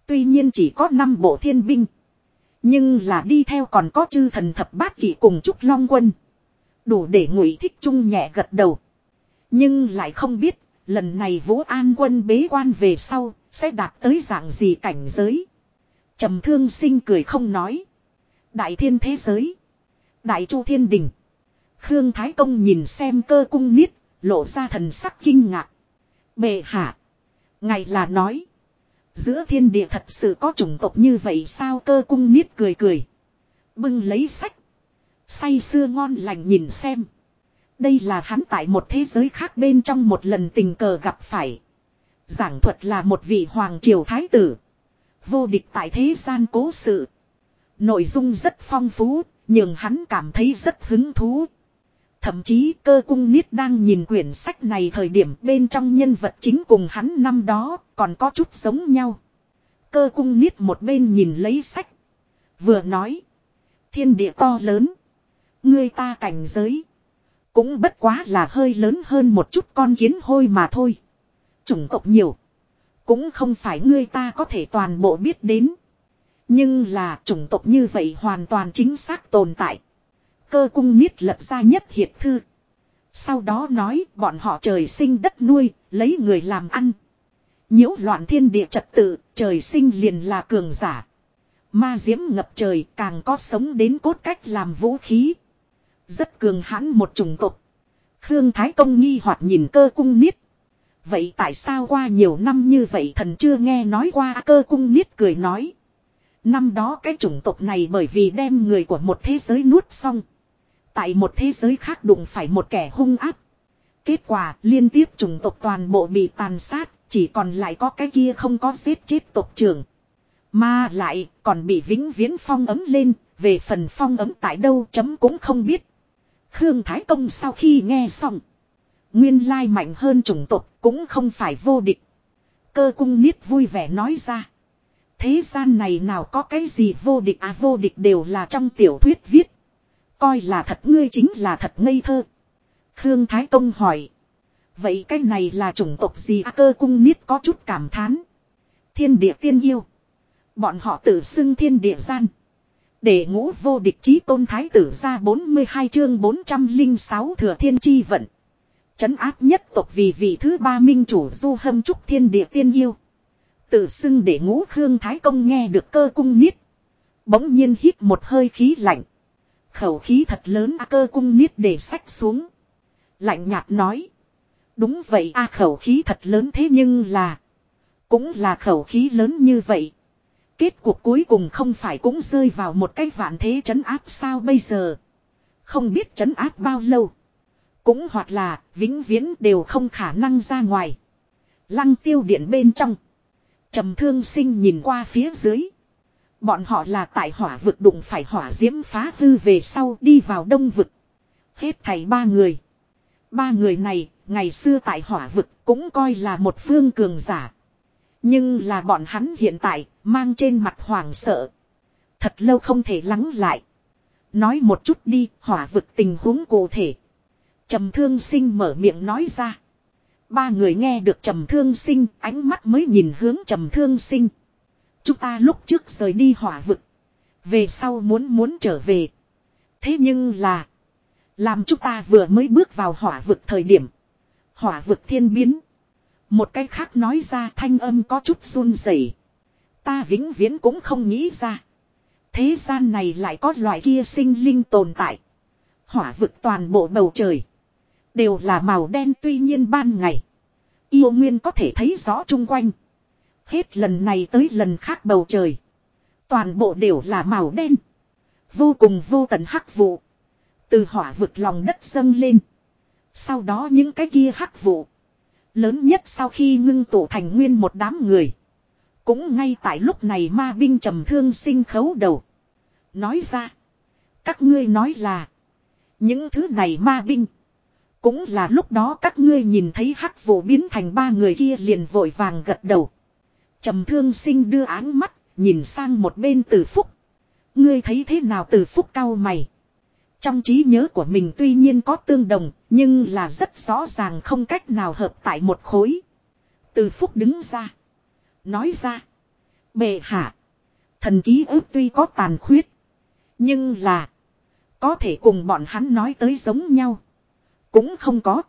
Tuy nhiên chỉ có 5 bộ thiên binh. Nhưng là đi theo còn có chư thần thập bát kỷ cùng Trúc Long Quân. Đủ để ngụy thích trung nhẹ gật đầu. Nhưng lại không biết, lần này Vũ An Quân bế quan về sau, sẽ đạt tới dạng gì cảnh giới. trầm thương sinh cười không nói. Đại thiên thế giới. Đại chu thiên đình. Khương Thái Công nhìn xem cơ cung niết, lộ ra thần sắc kinh ngạc. Bệ hạ. Ngày là nói. Giữa thiên địa thật sự có chủng tộc như vậy sao cơ cung niết cười cười. Bưng lấy sách. Say xưa ngon lành nhìn xem. Đây là hắn tại một thế giới khác bên trong một lần tình cờ gặp phải. Giảng thuật là một vị hoàng triều thái tử. Vô địch tại thế gian cố sự. Nội dung rất phong phú, nhưng hắn cảm thấy rất hứng thú. Thậm chí cơ cung niết đang nhìn quyển sách này thời điểm bên trong nhân vật chính cùng hắn năm đó còn có chút giống nhau. Cơ cung niết một bên nhìn lấy sách. Vừa nói. Thiên địa to lớn. Người ta cảnh giới. Cũng bất quá là hơi lớn hơn một chút con kiến hôi mà thôi. Chủng tộc nhiều. Cũng không phải người ta có thể toàn bộ biết đến. Nhưng là chủng tộc như vậy hoàn toàn chính xác tồn tại. Cơ cung niết lập ra nhất hiệt thư. Sau đó nói bọn họ trời sinh đất nuôi, lấy người làm ăn. nhiễu loạn thiên địa trật tự, trời sinh liền là cường giả. Ma diễm ngập trời càng có sống đến cốt cách làm vũ khí. Rất cường hãn một chủng tộc. Khương Thái Công nghi hoặc nhìn cơ cung niết. Vậy tại sao qua nhiều năm như vậy thần chưa nghe nói qua cơ cung niết cười nói. Năm đó cái chủng tộc này bởi vì đem người của một thế giới nuốt xong. Tại một thế giới khác đụng phải một kẻ hung áp. Kết quả liên tiếp chủng tộc toàn bộ bị tàn sát, chỉ còn lại có cái kia không có giết chết tộc trưởng. Mà lại còn bị vĩnh viễn phong ấm lên, về phần phong ấm tại đâu chấm cũng không biết. Khương Thái Công sau khi nghe xong. Nguyên lai mạnh hơn chủng tộc cũng không phải vô địch. Cơ cung niết vui vẻ nói ra. Thế gian này nào có cái gì vô địch à vô địch đều là trong tiểu thuyết viết. Coi là thật ngươi chính là thật ngây thơ. Khương Thái Tông hỏi. Vậy cái này là chủng tộc gì à, cơ cung niết có chút cảm thán. Thiên địa tiên yêu. Bọn họ tự xưng thiên địa gian. Để ngũ vô địch chí tôn thái tử ra 42 chương 406 thừa thiên chi vận. Chấn áp nhất tộc vì vị thứ ba minh chủ du hâm trúc thiên địa tiên yêu. Tự xưng để ngũ Khương Thái Công nghe được cơ cung niết. Bỗng nhiên hít một hơi khí lạnh. Khẩu khí thật lớn a cơ cung niết để sách xuống. Lạnh nhạt nói. Đúng vậy a khẩu khí thật lớn thế nhưng là. Cũng là khẩu khí lớn như vậy. Kết cuộc cuối cùng không phải cũng rơi vào một cái vạn thế trấn áp sao bây giờ. Không biết trấn áp bao lâu. Cũng hoặc là vĩnh viễn đều không khả năng ra ngoài. Lăng tiêu điện bên trong. trầm thương sinh nhìn qua phía dưới. Bọn họ là tại hỏa vực đụng phải hỏa diễm phá hư về sau đi vào đông vực. Hết thảy ba người. Ba người này, ngày xưa tại hỏa vực cũng coi là một phương cường giả. Nhưng là bọn hắn hiện tại, mang trên mặt hoàng sợ. Thật lâu không thể lắng lại. Nói một chút đi, hỏa vực tình huống cụ thể. Trầm thương sinh mở miệng nói ra. Ba người nghe được trầm thương sinh, ánh mắt mới nhìn hướng trầm thương sinh. Chúng ta lúc trước rời đi hỏa vực. Về sau muốn muốn trở về. Thế nhưng là. Làm chúng ta vừa mới bước vào hỏa vực thời điểm. Hỏa vực thiên biến. Một cái khác nói ra thanh âm có chút run rẩy. Ta vĩnh viễn cũng không nghĩ ra. Thế gian này lại có loại kia sinh linh tồn tại. Hỏa vực toàn bộ bầu trời. Đều là màu đen tuy nhiên ban ngày. Yêu nguyên có thể thấy rõ chung quanh. Hết lần này tới lần khác bầu trời. Toàn bộ đều là màu đen. Vô cùng vô tận hắc vụ. Từ hỏa vực lòng đất dâng lên. Sau đó những cái kia hắc vụ. Lớn nhất sau khi ngưng tụ thành nguyên một đám người. Cũng ngay tại lúc này ma binh trầm thương sinh khấu đầu. Nói ra. Các ngươi nói là. Những thứ này ma binh. Cũng là lúc đó các ngươi nhìn thấy hắc vụ biến thành ba người kia liền vội vàng gật đầu. Trầm thương sinh đưa áng mắt, nhìn sang một bên từ phúc. Ngươi thấy thế nào từ phúc cao mày. Trong trí nhớ của mình tuy nhiên có tương đồng, nhưng là rất rõ ràng không cách nào hợp tại một khối. Từ phúc đứng ra. Nói ra. Bệ hạ. Thần ký ức tuy có tàn khuyết. Nhưng là. Có thể cùng bọn hắn nói tới giống nhau. Cũng không có.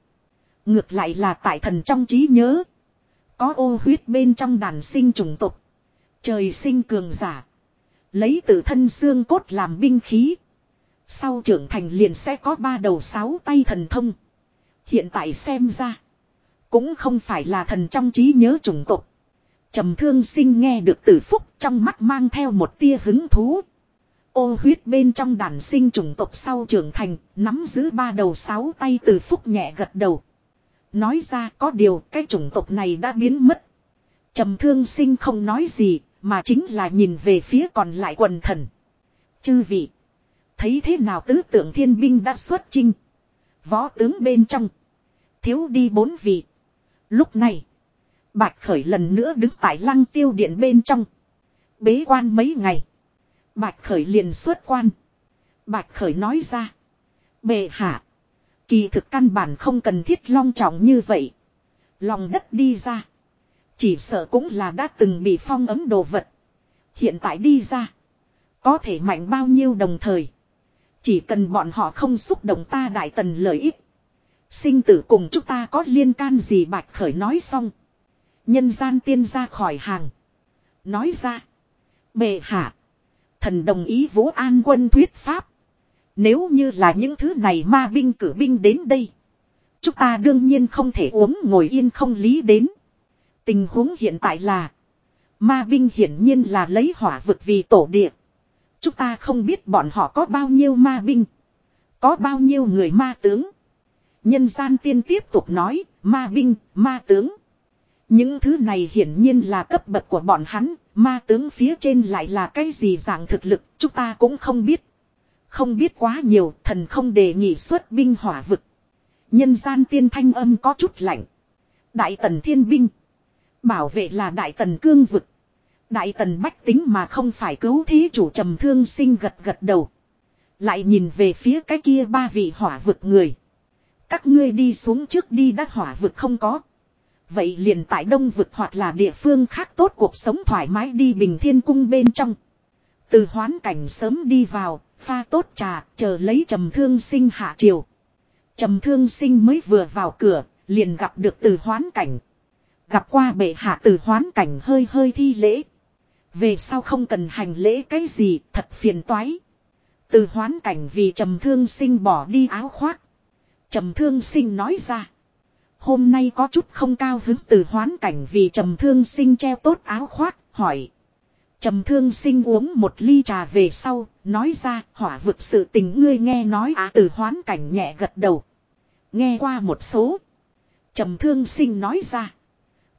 Ngược lại là tại thần trong trí nhớ. Có ô huyết bên trong đàn sinh trùng tục. Trời sinh cường giả. Lấy tự thân xương cốt làm binh khí. Sau trưởng thành liền sẽ có ba đầu sáu tay thần thông. Hiện tại xem ra. Cũng không phải là thần trong trí nhớ trùng tục. trầm thương sinh nghe được tử phúc trong mắt mang theo một tia hứng thú. Ô huyết bên trong đàn sinh trùng tộc sau trưởng thành, nắm giữ ba đầu sáu tay từ phúc nhẹ gật đầu. Nói ra có điều cái chủng tộc này đã biến mất. trầm thương sinh không nói gì, mà chính là nhìn về phía còn lại quần thần. Chư vị. Thấy thế nào tứ tượng thiên binh đã xuất chinh. Võ tướng bên trong. Thiếu đi bốn vị. Lúc này. Bạch khởi lần nữa đứng tại lăng tiêu điện bên trong. Bế quan mấy ngày. Bạch khởi liền xuất quan. Bạch khởi nói ra. Bệ hạ. Kỳ thực căn bản không cần thiết long trọng như vậy. Lòng đất đi ra. Chỉ sợ cũng là đã từng bị phong ấm đồ vật. Hiện tại đi ra. Có thể mạnh bao nhiêu đồng thời. Chỉ cần bọn họ không xúc động ta đại tần lợi ích. Sinh tử cùng chúng ta có liên can gì bạch khởi nói xong. Nhân gian tiên ra khỏi hàng. Nói ra. Bệ hạ. Thần đồng ý Vũ An quân thuyết pháp. Nếu như là những thứ này ma binh cử binh đến đây. Chúng ta đương nhiên không thể uống ngồi yên không lý đến. Tình huống hiện tại là. Ma binh hiển nhiên là lấy hỏa vực vì tổ địa. Chúng ta không biết bọn họ có bao nhiêu ma binh. Có bao nhiêu người ma tướng. Nhân gian tiên tiếp tục nói, ma binh, ma tướng. Những thứ này hiển nhiên là cấp bậc của bọn hắn, ma tướng phía trên lại là cái gì dạng thực lực, chúng ta cũng không biết. Không biết quá nhiều, thần không đề nghị xuất binh hỏa vực. Nhân gian tiên thanh âm có chút lạnh. Đại tần thiên binh. Bảo vệ là đại tần cương vực. Đại tần bách tính mà không phải cứu thí chủ trầm thương sinh gật gật đầu. Lại nhìn về phía cái kia ba vị hỏa vực người. Các ngươi đi xuống trước đi đã hỏa vực không có. Vậy liền tại đông vực hoặc là địa phương khác tốt cuộc sống thoải mái đi bình thiên cung bên trong. Từ hoán cảnh sớm đi vào, pha tốt trà, chờ lấy trầm thương sinh hạ triều. Trầm thương sinh mới vừa vào cửa, liền gặp được từ hoán cảnh. Gặp qua bệ hạ từ hoán cảnh hơi hơi thi lễ. Về sau không cần hành lễ cái gì, thật phiền toái. Từ hoán cảnh vì trầm thương sinh bỏ đi áo khoác. Trầm thương sinh nói ra. Hôm nay có chút không cao hứng từ hoán cảnh vì trầm thương sinh treo tốt áo khoác, hỏi. Trầm thương sinh uống một ly trà về sau, nói ra hỏa vực sự tình ngươi nghe nói à từ hoán cảnh nhẹ gật đầu. Nghe qua một số. Trầm thương sinh nói ra.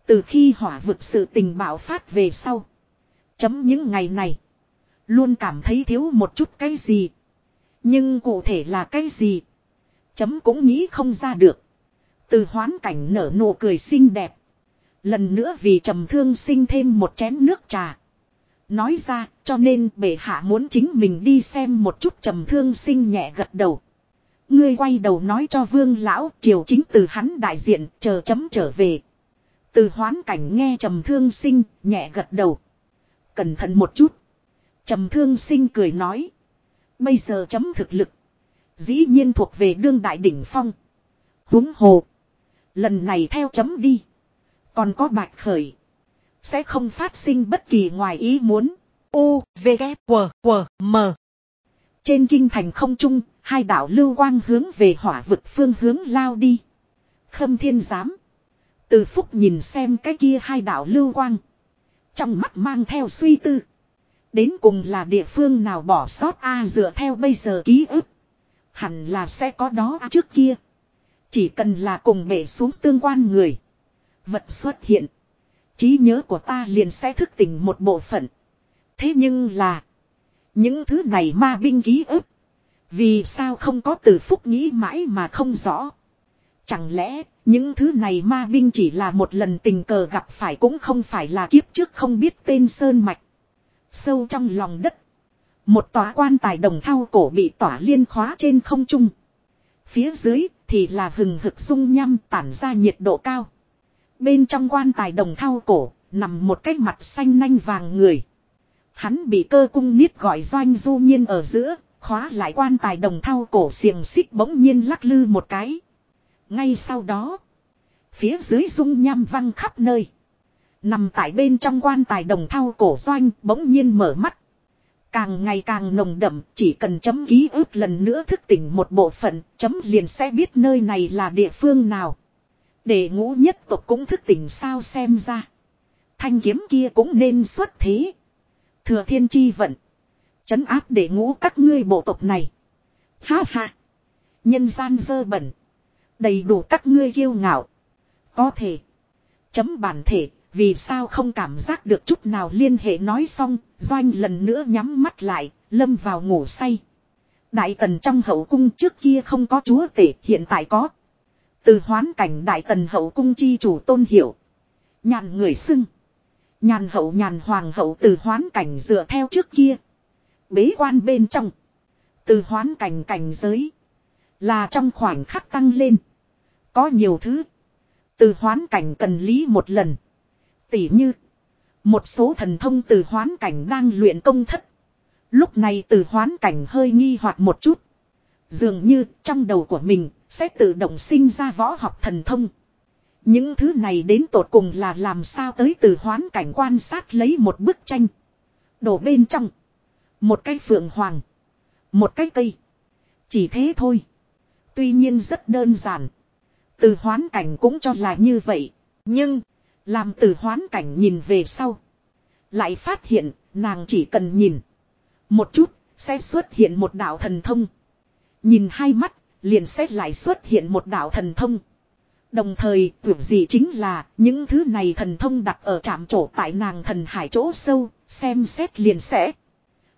Từ khi hỏa vực sự tình bạo phát về sau. Chấm những ngày này. Luôn cảm thấy thiếu một chút cái gì. Nhưng cụ thể là cái gì. Chấm cũng nghĩ không ra được. Từ hoán cảnh nở nụ cười xinh đẹp. Lần nữa vì trầm thương sinh thêm một chén nước trà. Nói ra, cho nên bệ hạ muốn chính mình đi xem một chút trầm thương sinh nhẹ gật đầu. Ngươi quay đầu nói cho vương lão, triều chính từ hắn đại diện, chờ chấm trở về. Từ hoán cảnh nghe trầm thương sinh, nhẹ gật đầu. Cẩn thận một chút. Trầm thương sinh cười nói. Bây giờ chấm thực lực. Dĩ nhiên thuộc về đương đại đỉnh phong. huống hồ. Lần này theo chấm đi. Còn có bạch khởi. Sẽ không phát sinh bất kỳ ngoài ý muốn. U, V, K, W, W, M. Trên kinh thành không trung, hai đạo lưu quang hướng về hỏa vực phương hướng lao đi. Khâm thiên giám. Từ phúc nhìn xem cái kia hai đạo lưu quang. Trong mắt mang theo suy tư. Đến cùng là địa phương nào bỏ sót a dựa theo bây giờ ký ức. Hẳn là sẽ có đó trước kia. Chỉ cần là cùng bể xuống tương quan người. Vật xuất hiện trí nhớ của ta liền sẽ thức tỉnh một bộ phận. Thế nhưng là. Những thứ này ma binh ký ức. Vì sao không có từ phúc nghĩ mãi mà không rõ. Chẳng lẽ, những thứ này ma binh chỉ là một lần tình cờ gặp phải cũng không phải là kiếp trước không biết tên sơn mạch. Sâu trong lòng đất. Một tòa quan tài đồng thau cổ bị tỏa liên khóa trên không trung. Phía dưới thì là hừng hực dung nhăm tản ra nhiệt độ cao. Bên trong quan tài đồng thau cổ nằm một cái mặt xanh nanh vàng người. Hắn bị cơ cung niết gọi doanh du nhiên ở giữa, khóa lại quan tài đồng thau cổ xiềng xích bỗng nhiên lắc lư một cái. Ngay sau đó, phía dưới dung nham văng khắp nơi. Nằm tại bên trong quan tài đồng thau cổ doanh bỗng nhiên mở mắt. Càng ngày càng nồng đậm, chỉ cần chấm ký ức lần nữa thức tỉnh một bộ phận, chấm liền sẽ biết nơi này là địa phương nào. Để ngũ nhất tộc cũng thức tỉnh sao xem ra. Thanh kiếm kia cũng nên xuất thế. Thừa thiên chi vận. Chấn áp để ngũ các ngươi bộ tộc này. Ha ha. Nhân gian dơ bẩn. Đầy đủ các ngươi kiêu ngạo. Có thể. Chấm bản thể. Vì sao không cảm giác được chút nào liên hệ nói xong. Doanh lần nữa nhắm mắt lại. Lâm vào ngủ say. Đại tần trong hậu cung trước kia không có chúa tể. Hiện tại có. Từ hoán cảnh đại tần hậu cung chi chủ tôn hiểu. Nhàn người xưng. Nhàn hậu nhàn hoàng hậu từ hoán cảnh dựa theo trước kia. Bế quan bên trong. Từ hoán cảnh cảnh giới. Là trong khoảnh khắc tăng lên. Có nhiều thứ. Từ hoán cảnh cần lý một lần. Tỉ như. Một số thần thông từ hoán cảnh đang luyện công thất. Lúc này từ hoán cảnh hơi nghi hoặc một chút. Dường như trong đầu của mình sẽ tự động sinh ra võ học thần thông. Những thứ này đến tột cùng là làm sao tới từ hoán cảnh quan sát lấy một bức tranh. Đổ bên trong. Một cái phượng hoàng. Một cái cây. Chỉ thế thôi. Tuy nhiên rất đơn giản. Từ hoán cảnh cũng cho là như vậy. Nhưng. Làm từ hoán cảnh nhìn về sau. Lại phát hiện, nàng chỉ cần nhìn. Một chút. Sẽ xuất hiện một đạo thần thông. Nhìn hai mắt. Liền xét lại xuất hiện một đạo thần thông. Đồng thời, việc gì chính là, những thứ này thần thông đặt ở trạm chỗ tại nàng thần hải chỗ sâu, xem xét liền sẽ.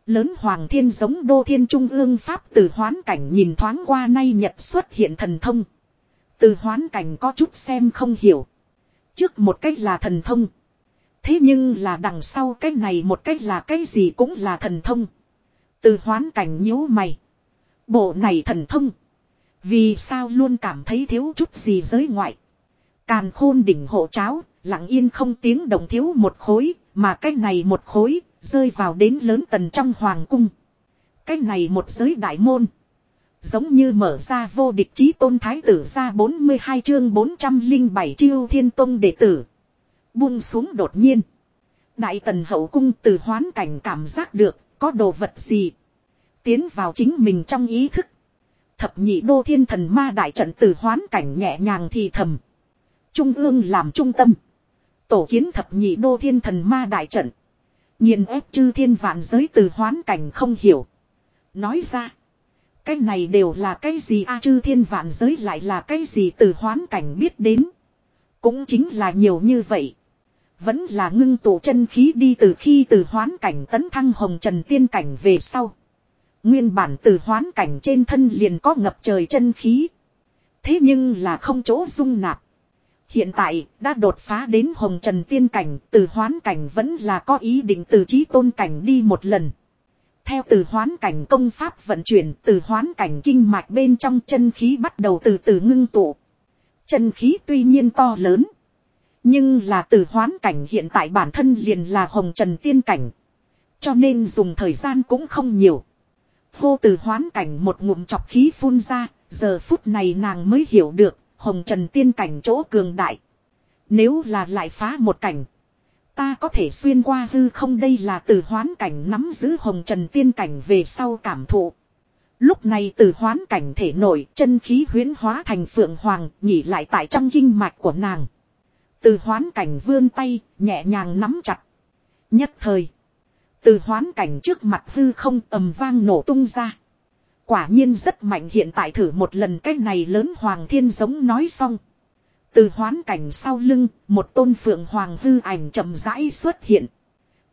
Lớn hoàng thiên giống đô thiên trung ương pháp từ hoán cảnh nhìn thoáng qua nay nhật xuất hiện thần thông. Từ hoán cảnh có chút xem không hiểu. Trước một cách là thần thông. Thế nhưng là đằng sau cái này một cách là cái gì cũng là thần thông. Từ hoán cảnh nhíu mày. Bộ này thần thông. Vì sao luôn cảm thấy thiếu chút gì giới ngoại. Càn khôn đỉnh hộ cháo, lặng yên không tiếng động thiếu một khối, mà cái này một khối, rơi vào đến lớn tần trong hoàng cung. Cái này một giới đại môn. Giống như mở ra vô địch chí tôn thái tử ra 42 chương 407 chiêu thiên tông đệ tử. Buông xuống đột nhiên. Đại tần hậu cung từ hoán cảnh cảm giác được, có đồ vật gì. Tiến vào chính mình trong ý thức. Thập nhị đô thiên thần ma đại trận từ hoán cảnh nhẹ nhàng thì thầm. Trung ương làm trung tâm. Tổ kiến thập nhị đô thiên thần ma đại trận. nhiên ép chư thiên vạn giới từ hoán cảnh không hiểu. Nói ra. Cái này đều là cái gì a chư thiên vạn giới lại là cái gì từ hoán cảnh biết đến. Cũng chính là nhiều như vậy. Vẫn là ngưng tụ chân khí đi từ khi từ hoán cảnh tấn thăng hồng trần tiên cảnh về sau. Nguyên bản từ hoán cảnh trên thân liền có ngập trời chân khí. Thế nhưng là không chỗ dung nạp. Hiện tại, đã đột phá đến hồng trần tiên cảnh, từ hoán cảnh vẫn là có ý định từ trí tôn cảnh đi một lần. Theo từ hoán cảnh công pháp vận chuyển, từ hoán cảnh kinh mạch bên trong chân khí bắt đầu từ từ ngưng tụ. Chân khí tuy nhiên to lớn. Nhưng là từ hoán cảnh hiện tại bản thân liền là hồng trần tiên cảnh. Cho nên dùng thời gian cũng không nhiều. Vô từ hoán cảnh một ngụm chọc khí phun ra, giờ phút này nàng mới hiểu được, hồng trần tiên cảnh chỗ cường đại. Nếu là lại phá một cảnh, ta có thể xuyên qua hư không đây là từ hoán cảnh nắm giữ hồng trần tiên cảnh về sau cảm thụ. Lúc này từ hoán cảnh thể nổi chân khí huyến hóa thành phượng hoàng nhỉ lại tại trong kinh mạch của nàng. Từ hoán cảnh vươn tay nhẹ nhàng nắm chặt. Nhất thời. Từ hoán cảnh trước mặt hư không ầm vang nổ tung ra. Quả nhiên rất mạnh hiện tại thử một lần cái này lớn hoàng thiên giống nói xong. Từ hoán cảnh sau lưng, một tôn phượng hoàng hư ảnh chậm rãi xuất hiện.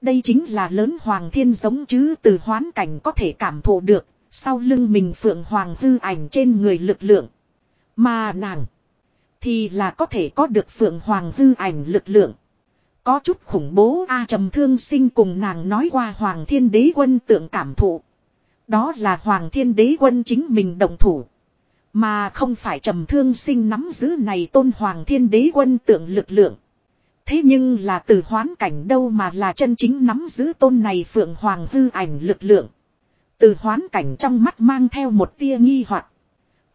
Đây chính là lớn hoàng thiên giống chứ từ hoán cảnh có thể cảm thụ được, sau lưng mình phượng hoàng hư ảnh trên người lực lượng. Mà nàng, thì là có thể có được phượng hoàng hư ảnh lực lượng. Có chút khủng bố A trầm thương sinh cùng nàng nói qua hoàng thiên đế quân tượng cảm thụ. Đó là hoàng thiên đế quân chính mình đồng thủ. Mà không phải trầm thương sinh nắm giữ này tôn hoàng thiên đế quân tượng lực lượng. Thế nhưng là từ hoán cảnh đâu mà là chân chính nắm giữ tôn này phượng hoàng hư ảnh lực lượng. Từ hoán cảnh trong mắt mang theo một tia nghi hoặc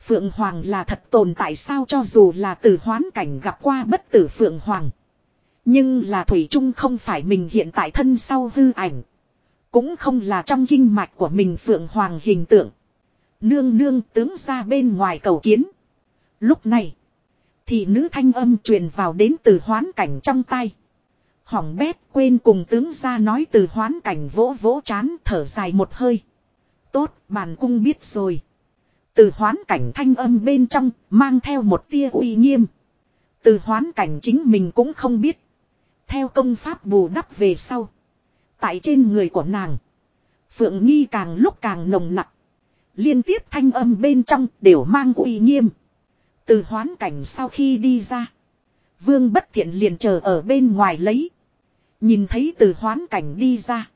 Phượng hoàng là thật tồn tại sao cho dù là từ hoán cảnh gặp qua bất tử phượng hoàng. Nhưng là Thủy Trung không phải mình hiện tại thân sau hư ảnh. Cũng không là trong kinh mạch của mình Phượng Hoàng hình tượng. Nương nương tướng ra bên ngoài cầu kiến. Lúc này. Thì nữ thanh âm truyền vào đến từ hoán cảnh trong tay. Hỏng bét quên cùng tướng ra nói từ hoán cảnh vỗ vỗ chán thở dài một hơi. Tốt, bàn cung biết rồi. Từ hoán cảnh thanh âm bên trong mang theo một tia uy nghiêm. Từ hoán cảnh chính mình cũng không biết. Theo công pháp bù đắp về sau. Tại trên người của nàng. Phượng nghi càng lúc càng nồng nặng. Liên tiếp thanh âm bên trong đều mang uy nghiêm. Từ hoán cảnh sau khi đi ra. Vương bất thiện liền chờ ở bên ngoài lấy. Nhìn thấy từ hoán cảnh đi ra.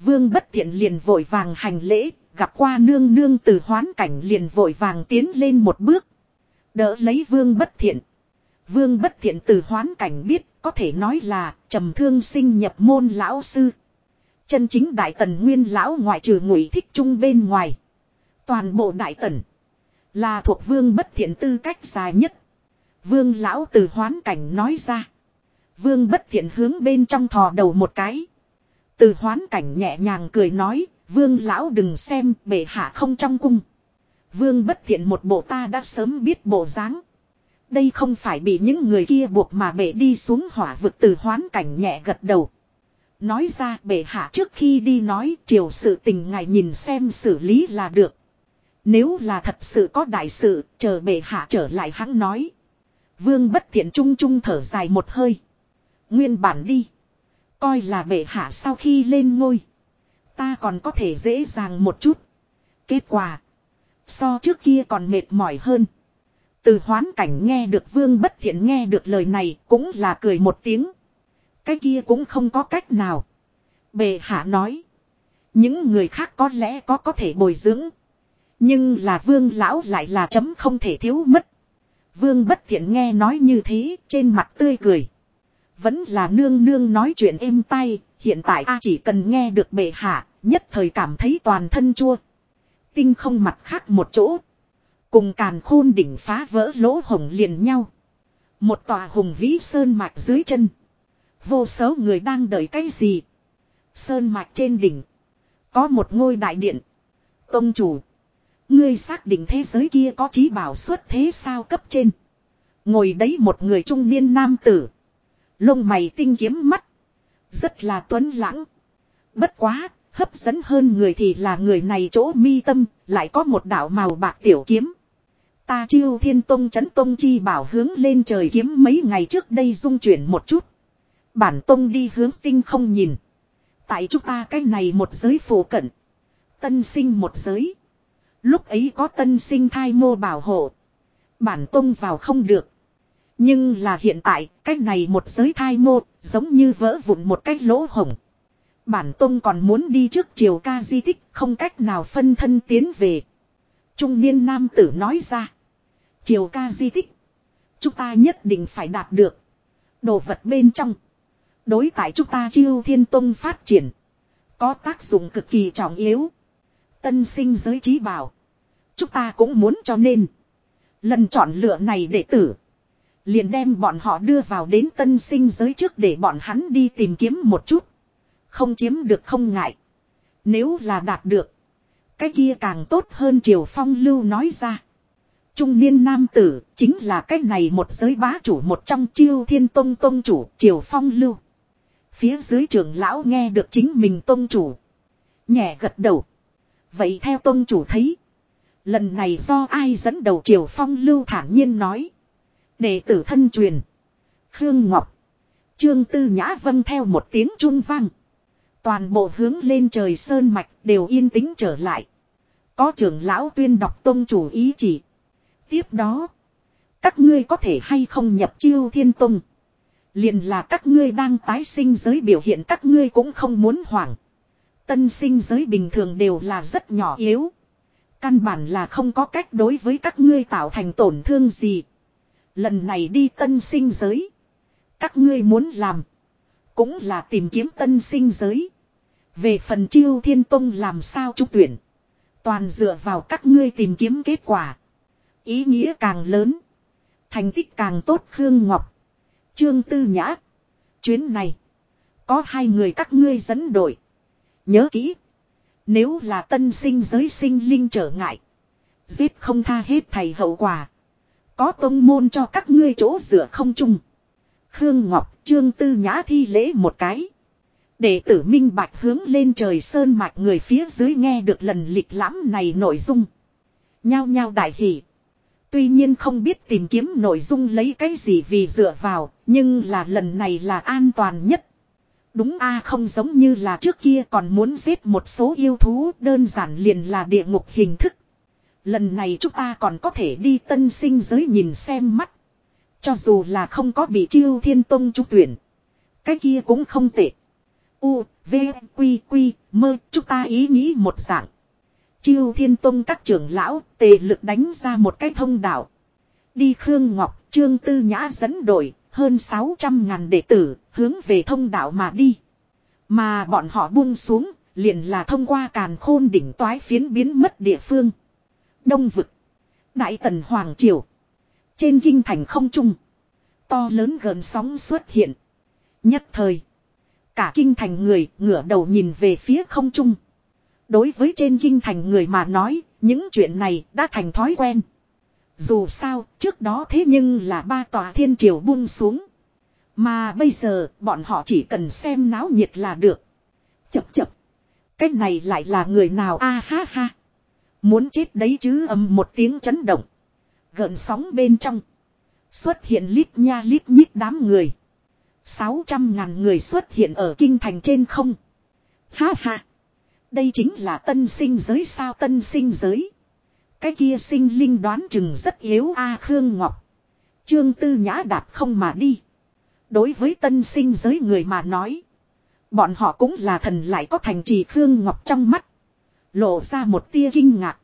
Vương bất thiện liền vội vàng hành lễ. Gặp qua nương nương từ hoán cảnh liền vội vàng tiến lên một bước. Đỡ lấy vương bất thiện. Vương bất thiện từ hoán cảnh biết có thể nói là trầm thương sinh nhập môn lão sư. Chân chính đại tần nguyên lão ngoại trừ ngụy thích trung bên ngoài. Toàn bộ đại tần là thuộc vương bất thiện tư cách dài nhất. Vương lão từ hoán cảnh nói ra. Vương bất thiện hướng bên trong thò đầu một cái. Từ hoán cảnh nhẹ nhàng cười nói, vương lão đừng xem bệ hạ không trong cung. Vương bất thiện một bộ ta đã sớm biết bộ dáng. Đây không phải bị những người kia buộc mà bệ đi xuống hỏa vực từ hoán cảnh nhẹ gật đầu. Nói ra bệ hạ trước khi đi nói chiều sự tình ngài nhìn xem xử lý là được. Nếu là thật sự có đại sự, chờ bệ hạ trở lại hắn nói. Vương bất thiện trung trung thở dài một hơi. Nguyên bản đi. Coi là bệ hạ sau khi lên ngôi. Ta còn có thể dễ dàng một chút. Kết quả. So trước kia còn mệt mỏi hơn. Từ hoán cảnh nghe được vương bất thiện nghe được lời này cũng là cười một tiếng. Cái kia cũng không có cách nào. Bệ hạ nói. Những người khác có lẽ có có thể bồi dưỡng. Nhưng là vương lão lại là chấm không thể thiếu mất. Vương bất thiện nghe nói như thế, trên mặt tươi cười. Vẫn là nương nương nói chuyện êm tay. Hiện tại a chỉ cần nghe được bệ hạ, nhất thời cảm thấy toàn thân chua. Tinh không mặt khác một chỗ Cùng càn khôn đỉnh phá vỡ lỗ hồng liền nhau. Một tòa hùng vĩ sơn mạch dưới chân. Vô số người đang đợi cái gì? Sơn mạch trên đỉnh. Có một ngôi đại điện. Tông chủ. Ngươi xác định thế giới kia có trí bảo xuất thế sao cấp trên. Ngồi đấy một người trung niên nam tử. Lông mày tinh kiếm mắt. Rất là tuấn lãng. Bất quá, hấp dẫn hơn người thì là người này chỗ mi tâm, lại có một đạo màu bạc tiểu kiếm. Ta chiêu thiên tông chấn tông chi bảo hướng lên trời kiếm mấy ngày trước đây dung chuyển một chút. Bản tông đi hướng tinh không nhìn. Tại chúng ta cái này một giới phổ cận. Tân sinh một giới. Lúc ấy có tân sinh thai mô bảo hộ. Bản tông vào không được. Nhưng là hiện tại, cách này một giới thai mô, giống như vỡ vụn một cách lỗ hổng. Bản tông còn muốn đi trước triều ca di tích, không cách nào phân thân tiến về. Trung niên nam tử nói ra. Triều ca di tích. Chúng ta nhất định phải đạt được. Đồ vật bên trong. Đối tại chúng ta chiêu thiên tông phát triển. Có tác dụng cực kỳ trọng yếu. Tân sinh giới trí bảo. Chúng ta cũng muốn cho nên. Lần chọn lựa này đệ tử. Liền đem bọn họ đưa vào đến tân sinh giới trước để bọn hắn đi tìm kiếm một chút. Không chiếm được không ngại. Nếu là đạt được. Cái kia càng tốt hơn Triều Phong Lưu nói ra. Trung niên nam tử, chính là cái này một giới bá chủ một trong chiêu thiên tông tông chủ Triều Phong Lưu. Phía dưới trưởng lão nghe được chính mình tông chủ. Nhẹ gật đầu. Vậy theo tông chủ thấy. Lần này do ai dẫn đầu Triều Phong Lưu thản nhiên nói. Đệ tử thân truyền. Khương Ngọc. Trương Tư Nhã vâng theo một tiếng trung vang. Toàn bộ hướng lên trời sơn mạch đều yên tĩnh trở lại. Có trưởng lão tuyên đọc tông chủ ý chỉ. Tiếp đó. Các ngươi có thể hay không nhập chiêu thiên tông. Liền là các ngươi đang tái sinh giới biểu hiện các ngươi cũng không muốn hoảng. Tân sinh giới bình thường đều là rất nhỏ yếu. Căn bản là không có cách đối với các ngươi tạo thành tổn thương gì. Lần này đi tân sinh giới. Các ngươi muốn làm. Cũng là tìm kiếm tân sinh giới. Về phần chiêu thiên tông làm sao trúc tuyển. Toàn dựa vào các ngươi tìm kiếm kết quả. Ý nghĩa càng lớn. Thành tích càng tốt Khương Ngọc. Trương Tư Nhã. Chuyến này. Có hai người các ngươi dẫn đội. Nhớ kỹ. Nếu là tân sinh giới sinh linh trở ngại. Giết không tha hết thầy hậu quả. Có tông môn cho các ngươi chỗ dựa không chung. Khương Ngọc, Trương Tư Nhã thi lễ một cái. Đệ tử minh bạch hướng lên trời sơn mạch người phía dưới nghe được lần lịch lãm này nội dung. Nhao nhao đại hỷ. Tuy nhiên không biết tìm kiếm nội dung lấy cái gì vì dựa vào, nhưng là lần này là an toàn nhất. Đúng a không giống như là trước kia còn muốn giết một số yêu thú đơn giản liền là địa ngục hình thức. Lần này chúng ta còn có thể đi tân sinh giới nhìn xem mắt. Cho dù là không có bị chiêu thiên tông trúc tuyển. Cái kia cũng không tệ. U, V, Quy, Quy, mơ, chúng ta ý nghĩ một dạng. Chiêu thiên tông các trưởng lão tề lực đánh ra một cái thông đạo. Đi Khương Ngọc, Trương Tư Nhã dẫn đội, hơn 600 ngàn đệ tử, hướng về thông đạo mà đi. Mà bọn họ buông xuống, liền là thông qua càn khôn đỉnh toái phiến biến mất địa phương. Đông vực. Đại tần Hoàng Triều. Trên kinh thành không trung. To lớn gần sóng xuất hiện. Nhất thời. Cả kinh thành người ngửa đầu nhìn về phía không trung. Đối với trên kinh thành người mà nói, những chuyện này đã thành thói quen. Dù sao, trước đó thế nhưng là ba tòa thiên triều buông xuống. Mà bây giờ, bọn họ chỉ cần xem náo nhiệt là được. Chập chập. Cái này lại là người nào a ha ha. Muốn chết đấy chứ âm một tiếng chấn động. Gợn sóng bên trong. Xuất hiện lít nha lít nhít đám người. 600 ngàn người xuất hiện ở kinh thành trên không. Ha ha. Đây chính là tân sinh giới sao tân sinh giới. Cái kia sinh linh đoán chừng rất yếu a Khương Ngọc. Trương Tư Nhã đạp không mà đi. Đối với tân sinh giới người mà nói. Bọn họ cũng là thần lại có thành trì Khương Ngọc trong mắt. Lộ ra một tia kinh ngạc.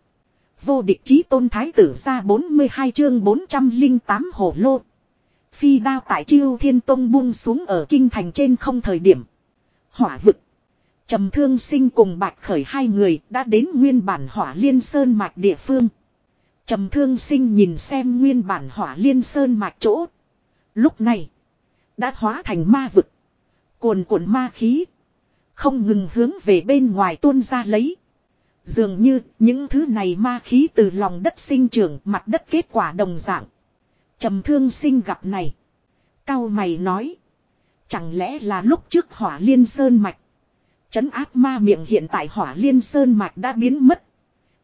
Vô địch chí tôn thái tử ra 42 chương 408 hồ lô. Phi đao tại chiêu thiên tông buông xuống ở kinh thành trên không thời điểm. Hỏa vực. Trầm thương sinh cùng bạch khởi hai người đã đến nguyên bản hỏa liên sơn mạch địa phương. Trầm thương sinh nhìn xem nguyên bản hỏa liên sơn mạch chỗ. Lúc này. Đã hóa thành ma vực. Cuồn cuộn ma khí. Không ngừng hướng về bên ngoài tuôn ra lấy. Dường như những thứ này ma khí từ lòng đất sinh trưởng, mặt đất kết quả đồng dạng. trầm thương sinh gặp này. Cao mày nói. Chẳng lẽ là lúc trước hỏa liên sơn mạch. Chấn áp ma miệng hiện tại hỏa liên sơn mạch đã biến mất.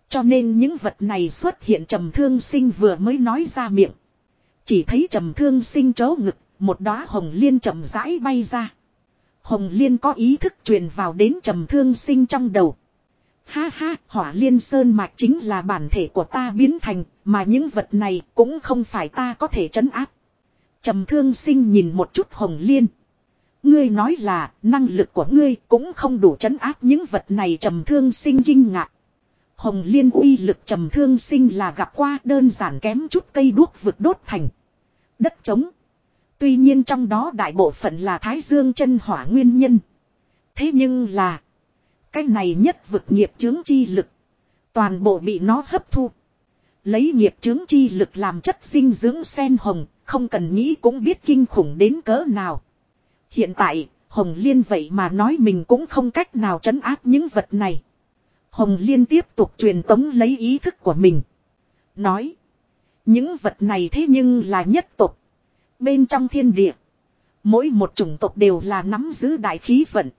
Cho nên những vật này xuất hiện trầm thương sinh vừa mới nói ra miệng. Chỉ thấy trầm thương sinh chớ ngực, một đóa hồng liên chậm rãi bay ra. Hồng liên có ý thức truyền vào đến trầm thương sinh trong đầu. Ha ha, hỏa liên sơn mạch chính là bản thể của ta biến thành, Mà những vật này cũng không phải ta có thể chấn áp. Trầm thương sinh nhìn một chút hồng liên. Ngươi nói là, năng lực của ngươi cũng không đủ chấn áp những vật này trầm thương sinh kinh ngạc. Hồng liên uy lực trầm thương sinh là gặp qua đơn giản kém chút cây đuốc vực đốt thành. Đất trống. Tuy nhiên trong đó đại bộ phận là thái dương chân hỏa nguyên nhân. Thế nhưng là. Cái này nhất vực nghiệp chướng chi lực. Toàn bộ bị nó hấp thu. Lấy nghiệp chướng chi lực làm chất sinh dưỡng sen hồng. Không cần nghĩ cũng biết kinh khủng đến cỡ nào. Hiện tại, Hồng Liên vậy mà nói mình cũng không cách nào trấn áp những vật này. Hồng Liên tiếp tục truyền tống lấy ý thức của mình. Nói. Những vật này thế nhưng là nhất tục. Bên trong thiên địa. Mỗi một chủng tộc đều là nắm giữ đại khí vận.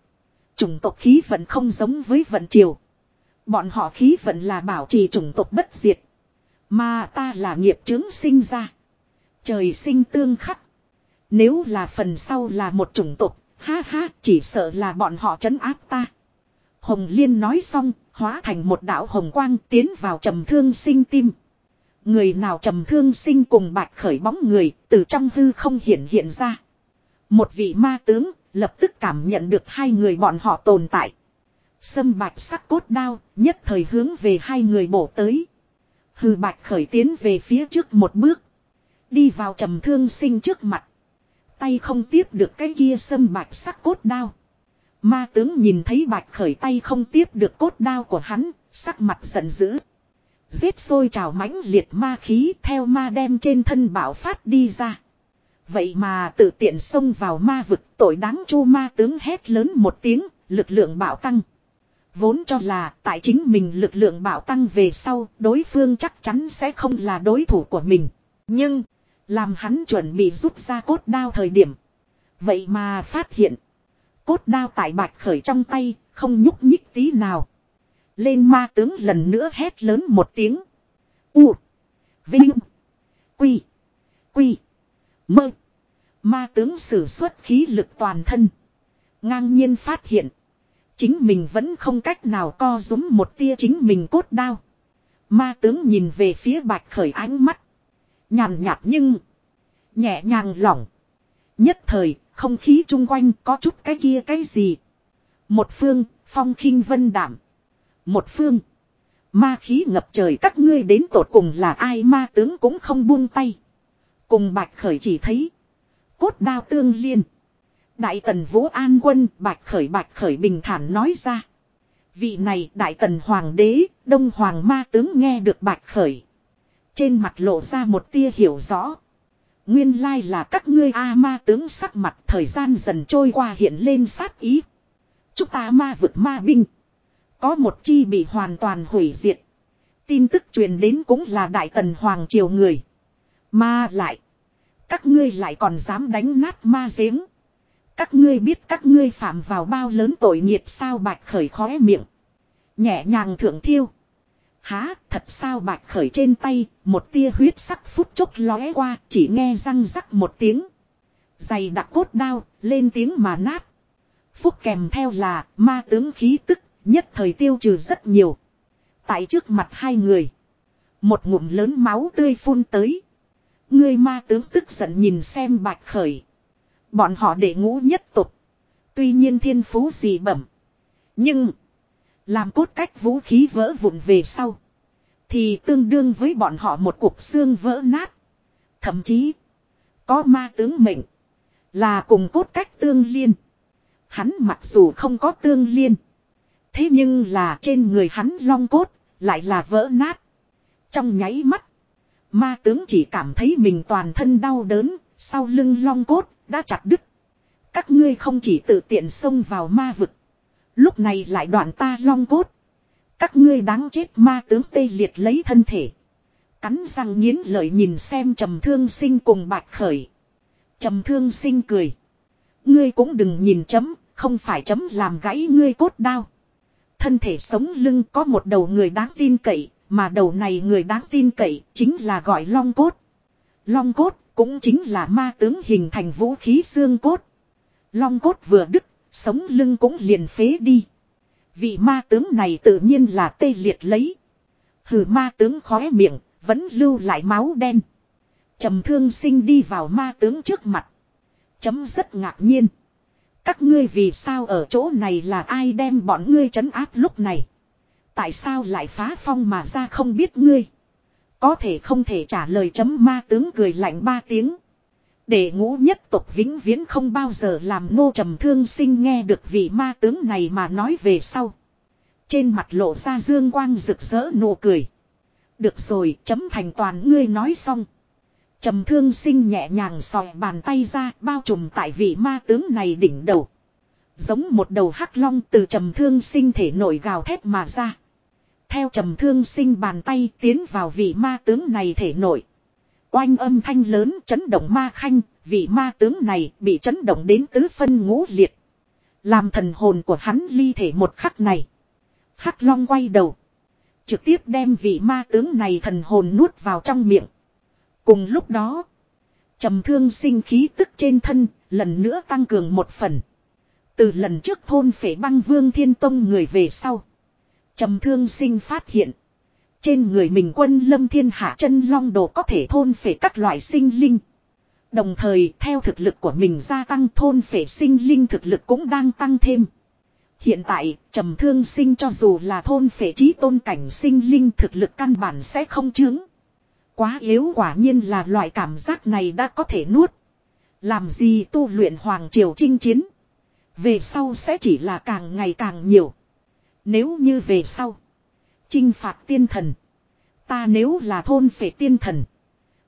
Chủng tộc khí vận không giống với vận triều. Bọn họ khí vận là bảo trì chủng tộc bất diệt. Mà ta là nghiệp chứng sinh ra. Trời sinh tương khắc. Nếu là phần sau là một chủng tộc, ha ha, chỉ sợ là bọn họ trấn áp ta. Hồng Liên nói xong, hóa thành một đạo hồng quang tiến vào trầm thương sinh tim. Người nào trầm thương sinh cùng bạch khởi bóng người, từ trong hư không hiện hiện ra. Một vị ma tướng, lập tức cảm nhận được hai người bọn họ tồn tại. Sâm bạch sắc cốt đao, nhất thời hướng về hai người bổ tới. Hư bạch khởi tiến về phía trước một bước. Đi vào trầm thương sinh trước mặt. Tay không tiếp được cái kia sâm bạch sắc cốt đao. Ma tướng nhìn thấy bạch khởi tay không tiếp được cốt đao của hắn, sắc mặt giận dữ. Giết sôi trào mãnh liệt ma khí theo ma đem trên thân bảo phát đi ra. Vậy mà tự tiện xông vào ma vực tội đáng chu ma tướng hét lớn một tiếng, lực lượng bảo tăng. Vốn cho là tại chính mình lực lượng bảo tăng về sau, đối phương chắc chắn sẽ không là đối thủ của mình. Nhưng, làm hắn chuẩn bị rút ra cốt đao thời điểm. Vậy mà phát hiện. Cốt đao tại bạch khởi trong tay, không nhúc nhích tí nào. Lên ma tướng lần nữa hét lớn một tiếng. U. Vinh. Quy. Quy. Mơ. Ma tướng sử xuất khí lực toàn thân. Ngang nhiên phát hiện. Chính mình vẫn không cách nào co rúm một tia chính mình cốt đao. Ma tướng nhìn về phía bạch khởi ánh mắt. Nhàn nhạt nhưng. Nhẹ nhàng lỏng. Nhất thời, không khí chung quanh có chút cái kia cái gì. Một phương, phong khinh vân đảm. Một phương. Ma khí ngập trời các ngươi đến tột cùng là ai ma tướng cũng không buông tay. Cùng bạch khởi chỉ thấy. Cốt đao tương liên. Đại tần vũ an quân bạch khởi bạch khởi bình thản nói ra. Vị này đại tần hoàng đế, đông hoàng ma tướng nghe được bạch khởi. Trên mặt lộ ra một tia hiểu rõ. Nguyên lai là các ngươi A ma tướng sắc mặt thời gian dần trôi qua hiện lên sát ý. Chúng ta ma vực ma binh. Có một chi bị hoàn toàn hủy diệt. Tin tức truyền đến cũng là đại tần hoàng triều người. Ma lại. Các ngươi lại còn dám đánh nát ma giếng. Các ngươi biết các ngươi phạm vào bao lớn tội nghiệp sao bạch khởi khóe miệng. Nhẹ nhàng thượng thiêu. Há, thật sao bạch khởi trên tay, một tia huyết sắc phút chốc lóe qua, chỉ nghe răng rắc một tiếng. Dày đặc cốt đao, lên tiếng mà nát. Phúc kèm theo là, ma tướng khí tức, nhất thời tiêu trừ rất nhiều. Tại trước mặt hai người, một ngụm lớn máu tươi phun tới. Người ma tướng tức giận nhìn xem bạch khởi. Bọn họ để ngũ nhất tục. Tuy nhiên thiên phú gì bẩm. Nhưng, làm cốt cách vũ khí vỡ vụn về sau. Thì tương đương với bọn họ một cục xương vỡ nát. Thậm chí. Có ma tướng mệnh. Là cùng cốt cách tương liên. Hắn mặc dù không có tương liên. Thế nhưng là trên người hắn long cốt. Lại là vỡ nát. Trong nháy mắt. Ma tướng chỉ cảm thấy mình toàn thân đau đớn. Sau lưng long cốt đã chặt đứt. Các ngươi không chỉ tự tiện xông vào ma vực. Lúc này lại đoạn ta long cốt. Các ngươi đáng chết ma tướng tê liệt lấy thân thể. Cắn răng nghiến lợi nhìn xem trầm thương sinh cùng bạch khởi. Trầm thương sinh cười. Ngươi cũng đừng nhìn chấm, không phải chấm làm gãy ngươi cốt đao. Thân thể sống lưng có một đầu người đáng tin cậy, mà đầu này người đáng tin cậy chính là gọi long cốt. Long cốt cũng chính là ma tướng hình thành vũ khí xương cốt. Long cốt vừa đứt Sống lưng cũng liền phế đi. Vị ma tướng này tự nhiên là tê liệt lấy. Hừ ma tướng khóe miệng, Vẫn lưu lại máu đen. trầm thương sinh đi vào ma tướng trước mặt. Chấm rất ngạc nhiên. Các ngươi vì sao ở chỗ này là ai đem bọn ngươi trấn áp lúc này. Tại sao lại phá phong mà ra không biết ngươi. Có thể không thể trả lời chấm ma tướng cười lạnh ba tiếng. Để ngũ nhất tục vĩnh viễn không bao giờ làm nô trầm thương sinh nghe được vị ma tướng này mà nói về sau. Trên mặt lộ ra dương quang rực rỡ nụ cười. Được rồi, chấm thành toàn ngươi nói xong. Trầm thương sinh nhẹ nhàng sòi bàn tay ra bao trùm tại vị ma tướng này đỉnh đầu. Giống một đầu hắc long từ trầm thương sinh thể nổi gào thét mà ra. Theo trầm thương sinh bàn tay tiến vào vị ma tướng này thể nổi. Oanh âm thanh lớn chấn động ma khanh, vị ma tướng này bị chấn động đến tứ phân ngũ liệt. Làm thần hồn của hắn ly thể một khắc này. Hắc long quay đầu. Trực tiếp đem vị ma tướng này thần hồn nuốt vào trong miệng. Cùng lúc đó, trầm thương sinh khí tức trên thân, lần nữa tăng cường một phần. Từ lần trước thôn phể băng vương thiên tông người về sau. Trầm thương sinh phát hiện. Trên người mình quân lâm thiên hạ chân long đồ có thể thôn phệ các loại sinh linh. Đồng thời theo thực lực của mình gia tăng thôn phệ sinh linh thực lực cũng đang tăng thêm. Hiện tại, trầm thương sinh cho dù là thôn phệ trí tôn cảnh sinh linh thực lực căn bản sẽ không chướng. Quá yếu quả nhiên là loại cảm giác này đã có thể nuốt. Làm gì tu luyện hoàng triều chinh chiến. Về sau sẽ chỉ là càng ngày càng nhiều. Nếu như về sau. Chinh phạt tiên thần. Ta nếu là thôn phệ tiên thần.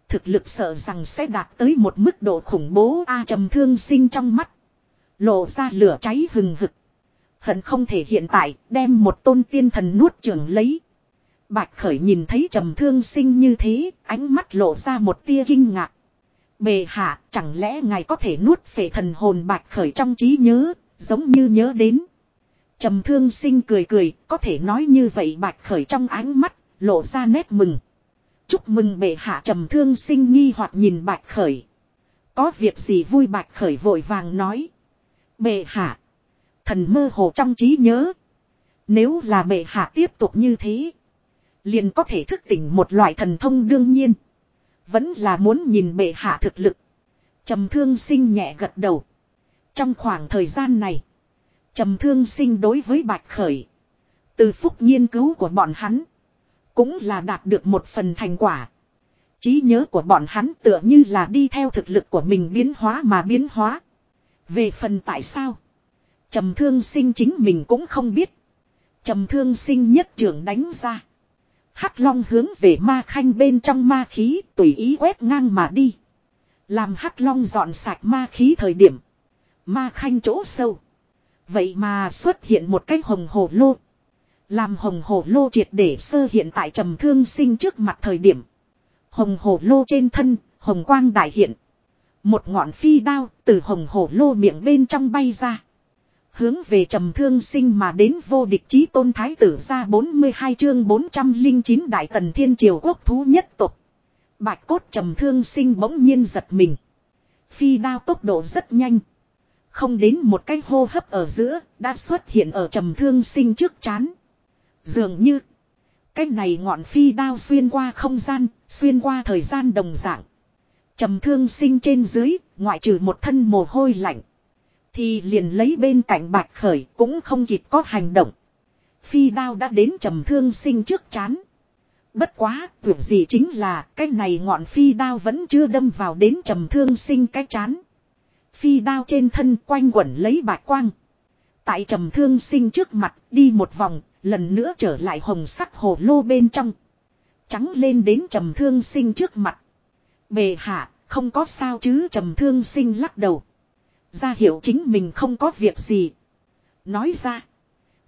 Thực lực sợ rằng sẽ đạt tới một mức độ khủng bố A trầm thương sinh trong mắt. Lộ ra lửa cháy hừng hực. Hận không thể hiện tại đem một tôn tiên thần nuốt trường lấy. Bạch khởi nhìn thấy trầm thương sinh như thế, ánh mắt lộ ra một tia kinh ngạc. Bề hạ, chẳng lẽ ngài có thể nuốt phệ thần hồn bạch khởi trong trí nhớ, giống như nhớ đến. Trầm thương sinh cười cười, có thể nói như vậy bạch khởi trong ánh mắt, lộ ra nét mừng. Chúc mừng bệ hạ trầm thương sinh nghi hoặc nhìn bạch khởi. Có việc gì vui bạch khởi vội vàng nói. Bệ hạ. Thần mơ hồ trong trí nhớ. Nếu là bệ hạ tiếp tục như thế. Liền có thể thức tỉnh một loại thần thông đương nhiên. Vẫn là muốn nhìn bệ hạ thực lực. Trầm thương sinh nhẹ gật đầu. Trong khoảng thời gian này. Trầm thương sinh đối với bạch khởi. Từ phúc nghiên cứu của bọn hắn. Cũng là đạt được một phần thành quả. trí nhớ của bọn hắn tựa như là đi theo thực lực của mình biến hóa mà biến hóa. Về phần tại sao? Trầm thương sinh chính mình cũng không biết. Trầm thương sinh nhất trưởng đánh ra. Hắc long hướng về ma khanh bên trong ma khí tùy ý quét ngang mà đi. Làm hắc long dọn sạch ma khí thời điểm. Ma khanh chỗ sâu. Vậy mà xuất hiện một cái hồng hồ lô. Làm hồng hồ lô triệt để sơ hiện tại trầm thương sinh trước mặt thời điểm. Hồng hồ lô trên thân, hồng quang đại hiện. Một ngọn phi đao từ hồng hồ lô miệng bên trong bay ra. Hướng về trầm thương sinh mà đến vô địch chí tôn thái tử ra 42 chương 409 đại tần thiên triều quốc thú nhất tục. Bạch cốt trầm thương sinh bỗng nhiên giật mình. Phi đao tốc độ rất nhanh. Không đến một cái hô hấp ở giữa đã xuất hiện ở trầm thương sinh trước chán. Dường như cái này ngọn phi đao xuyên qua không gian, xuyên qua thời gian đồng dạng. Trầm thương sinh trên dưới, ngoại trừ một thân mồ hôi lạnh. Thì liền lấy bên cạnh bạch khởi cũng không kịp có hành động. Phi đao đã đến trầm thương sinh trước chán. Bất quá, tưởng gì chính là cái này ngọn phi đao vẫn chưa đâm vào đến trầm thương sinh cái chán. Phi đao trên thân quanh quẩn lấy bạch quang. Tại trầm thương sinh trước mặt đi một vòng, lần nữa trở lại hồng sắc hồ lô bên trong. Trắng lên đến trầm thương sinh trước mặt. Bề hạ, không có sao chứ trầm thương sinh lắc đầu ra hiểu chính mình không có việc gì. Nói ra.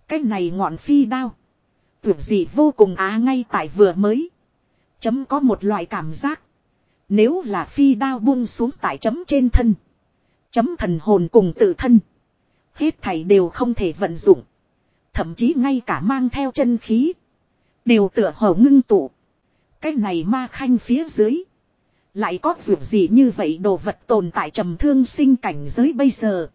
Cái này ngọn phi đao. Tưởng gì vô cùng á ngay tại vừa mới. Chấm có một loại cảm giác. Nếu là phi đao buông xuống tại chấm trên thân. Chấm thần hồn cùng tự thân. Hết thảy đều không thể vận dụng. Thậm chí ngay cả mang theo chân khí. Đều tựa hồ ngưng tụ. Cái này ma khanh phía dưới. Lại có dụng gì như vậy đồ vật tồn tại trầm thương sinh cảnh giới bây giờ.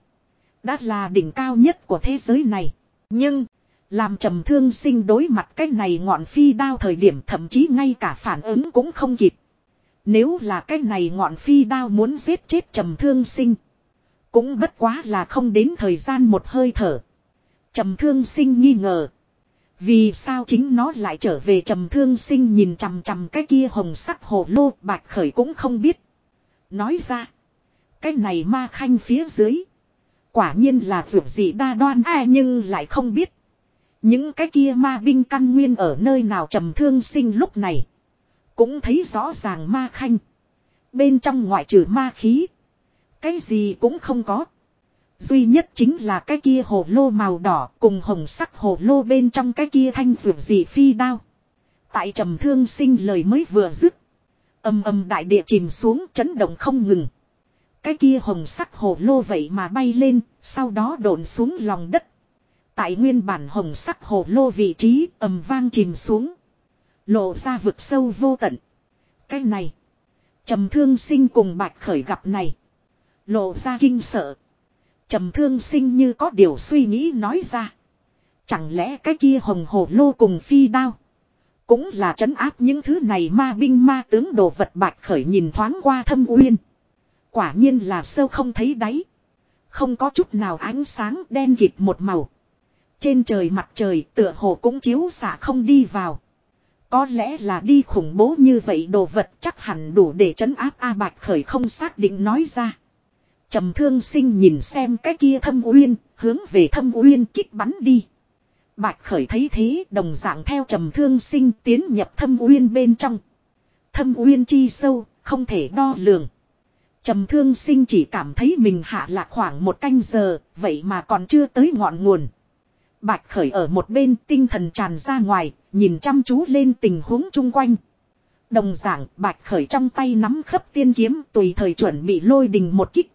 Đã là đỉnh cao nhất của thế giới này. Nhưng, Làm trầm thương sinh đối mặt cái này ngọn phi đao thời điểm thậm chí ngay cả phản ứng cũng không kịp. Nếu là cái này ngọn phi đao muốn giết chết trầm thương sinh. Cũng bất quá là không đến thời gian một hơi thở. Trầm thương sinh nghi ngờ. Vì sao chính nó lại trở về trầm thương sinh nhìn chằm chằm cái kia hồng sắc hồ lô, bạch khởi cũng không biết. Nói ra. Cái này ma khanh phía dưới. Quả nhiên là vượt gì đa đoan ai nhưng lại không biết. Những cái kia ma binh căn nguyên ở nơi nào trầm thương sinh lúc này. Cũng thấy rõ ràng ma khanh. Bên trong ngoại trừ ma khí. Cái gì cũng không có. Duy nhất chính là cái kia hồ lô màu đỏ cùng hồng sắc hồ lô bên trong cái kia thanh rượu dị phi đao. Tại trầm thương sinh lời mới vừa dứt. Âm âm đại địa chìm xuống chấn động không ngừng. Cái kia hồng sắc hồ lô vậy mà bay lên, sau đó đổn xuống lòng đất. Tại nguyên bản hồng sắc hồ lô vị trí ầm vang chìm xuống. Lộ ra vực sâu vô tận. Cái này. trầm thương sinh cùng bạch khởi gặp này. Lộ ra kinh sợ. trầm thương sinh như có điều suy nghĩ nói ra. Chẳng lẽ cái kia hồng hồ lô cùng phi đao. Cũng là trấn áp những thứ này ma binh ma tướng đồ vật bạch khởi nhìn thoáng qua thâm uyên. Quả nhiên là sâu không thấy đáy. Không có chút nào ánh sáng đen kịt một màu. Trên trời mặt trời tựa hồ cũng chiếu xả không đi vào. Có lẽ là đi khủng bố như vậy đồ vật chắc hẳn đủ để trấn áp A Bạch Khởi không xác định nói ra. Trầm thương sinh nhìn xem cái kia thâm uyên, hướng về thâm uyên kích bắn đi. Bạch Khởi thấy thế đồng dạng theo trầm thương sinh tiến nhập thâm uyên bên trong. Thâm uyên chi sâu, không thể đo lường. Trầm thương sinh chỉ cảm thấy mình hạ lạc khoảng một canh giờ, vậy mà còn chưa tới ngọn nguồn. Bạch khởi ở một bên tinh thần tràn ra ngoài, nhìn chăm chú lên tình huống chung quanh. Đồng dạng bạch khởi trong tay nắm khấp tiên kiếm tùy thời chuẩn bị lôi đình một kích.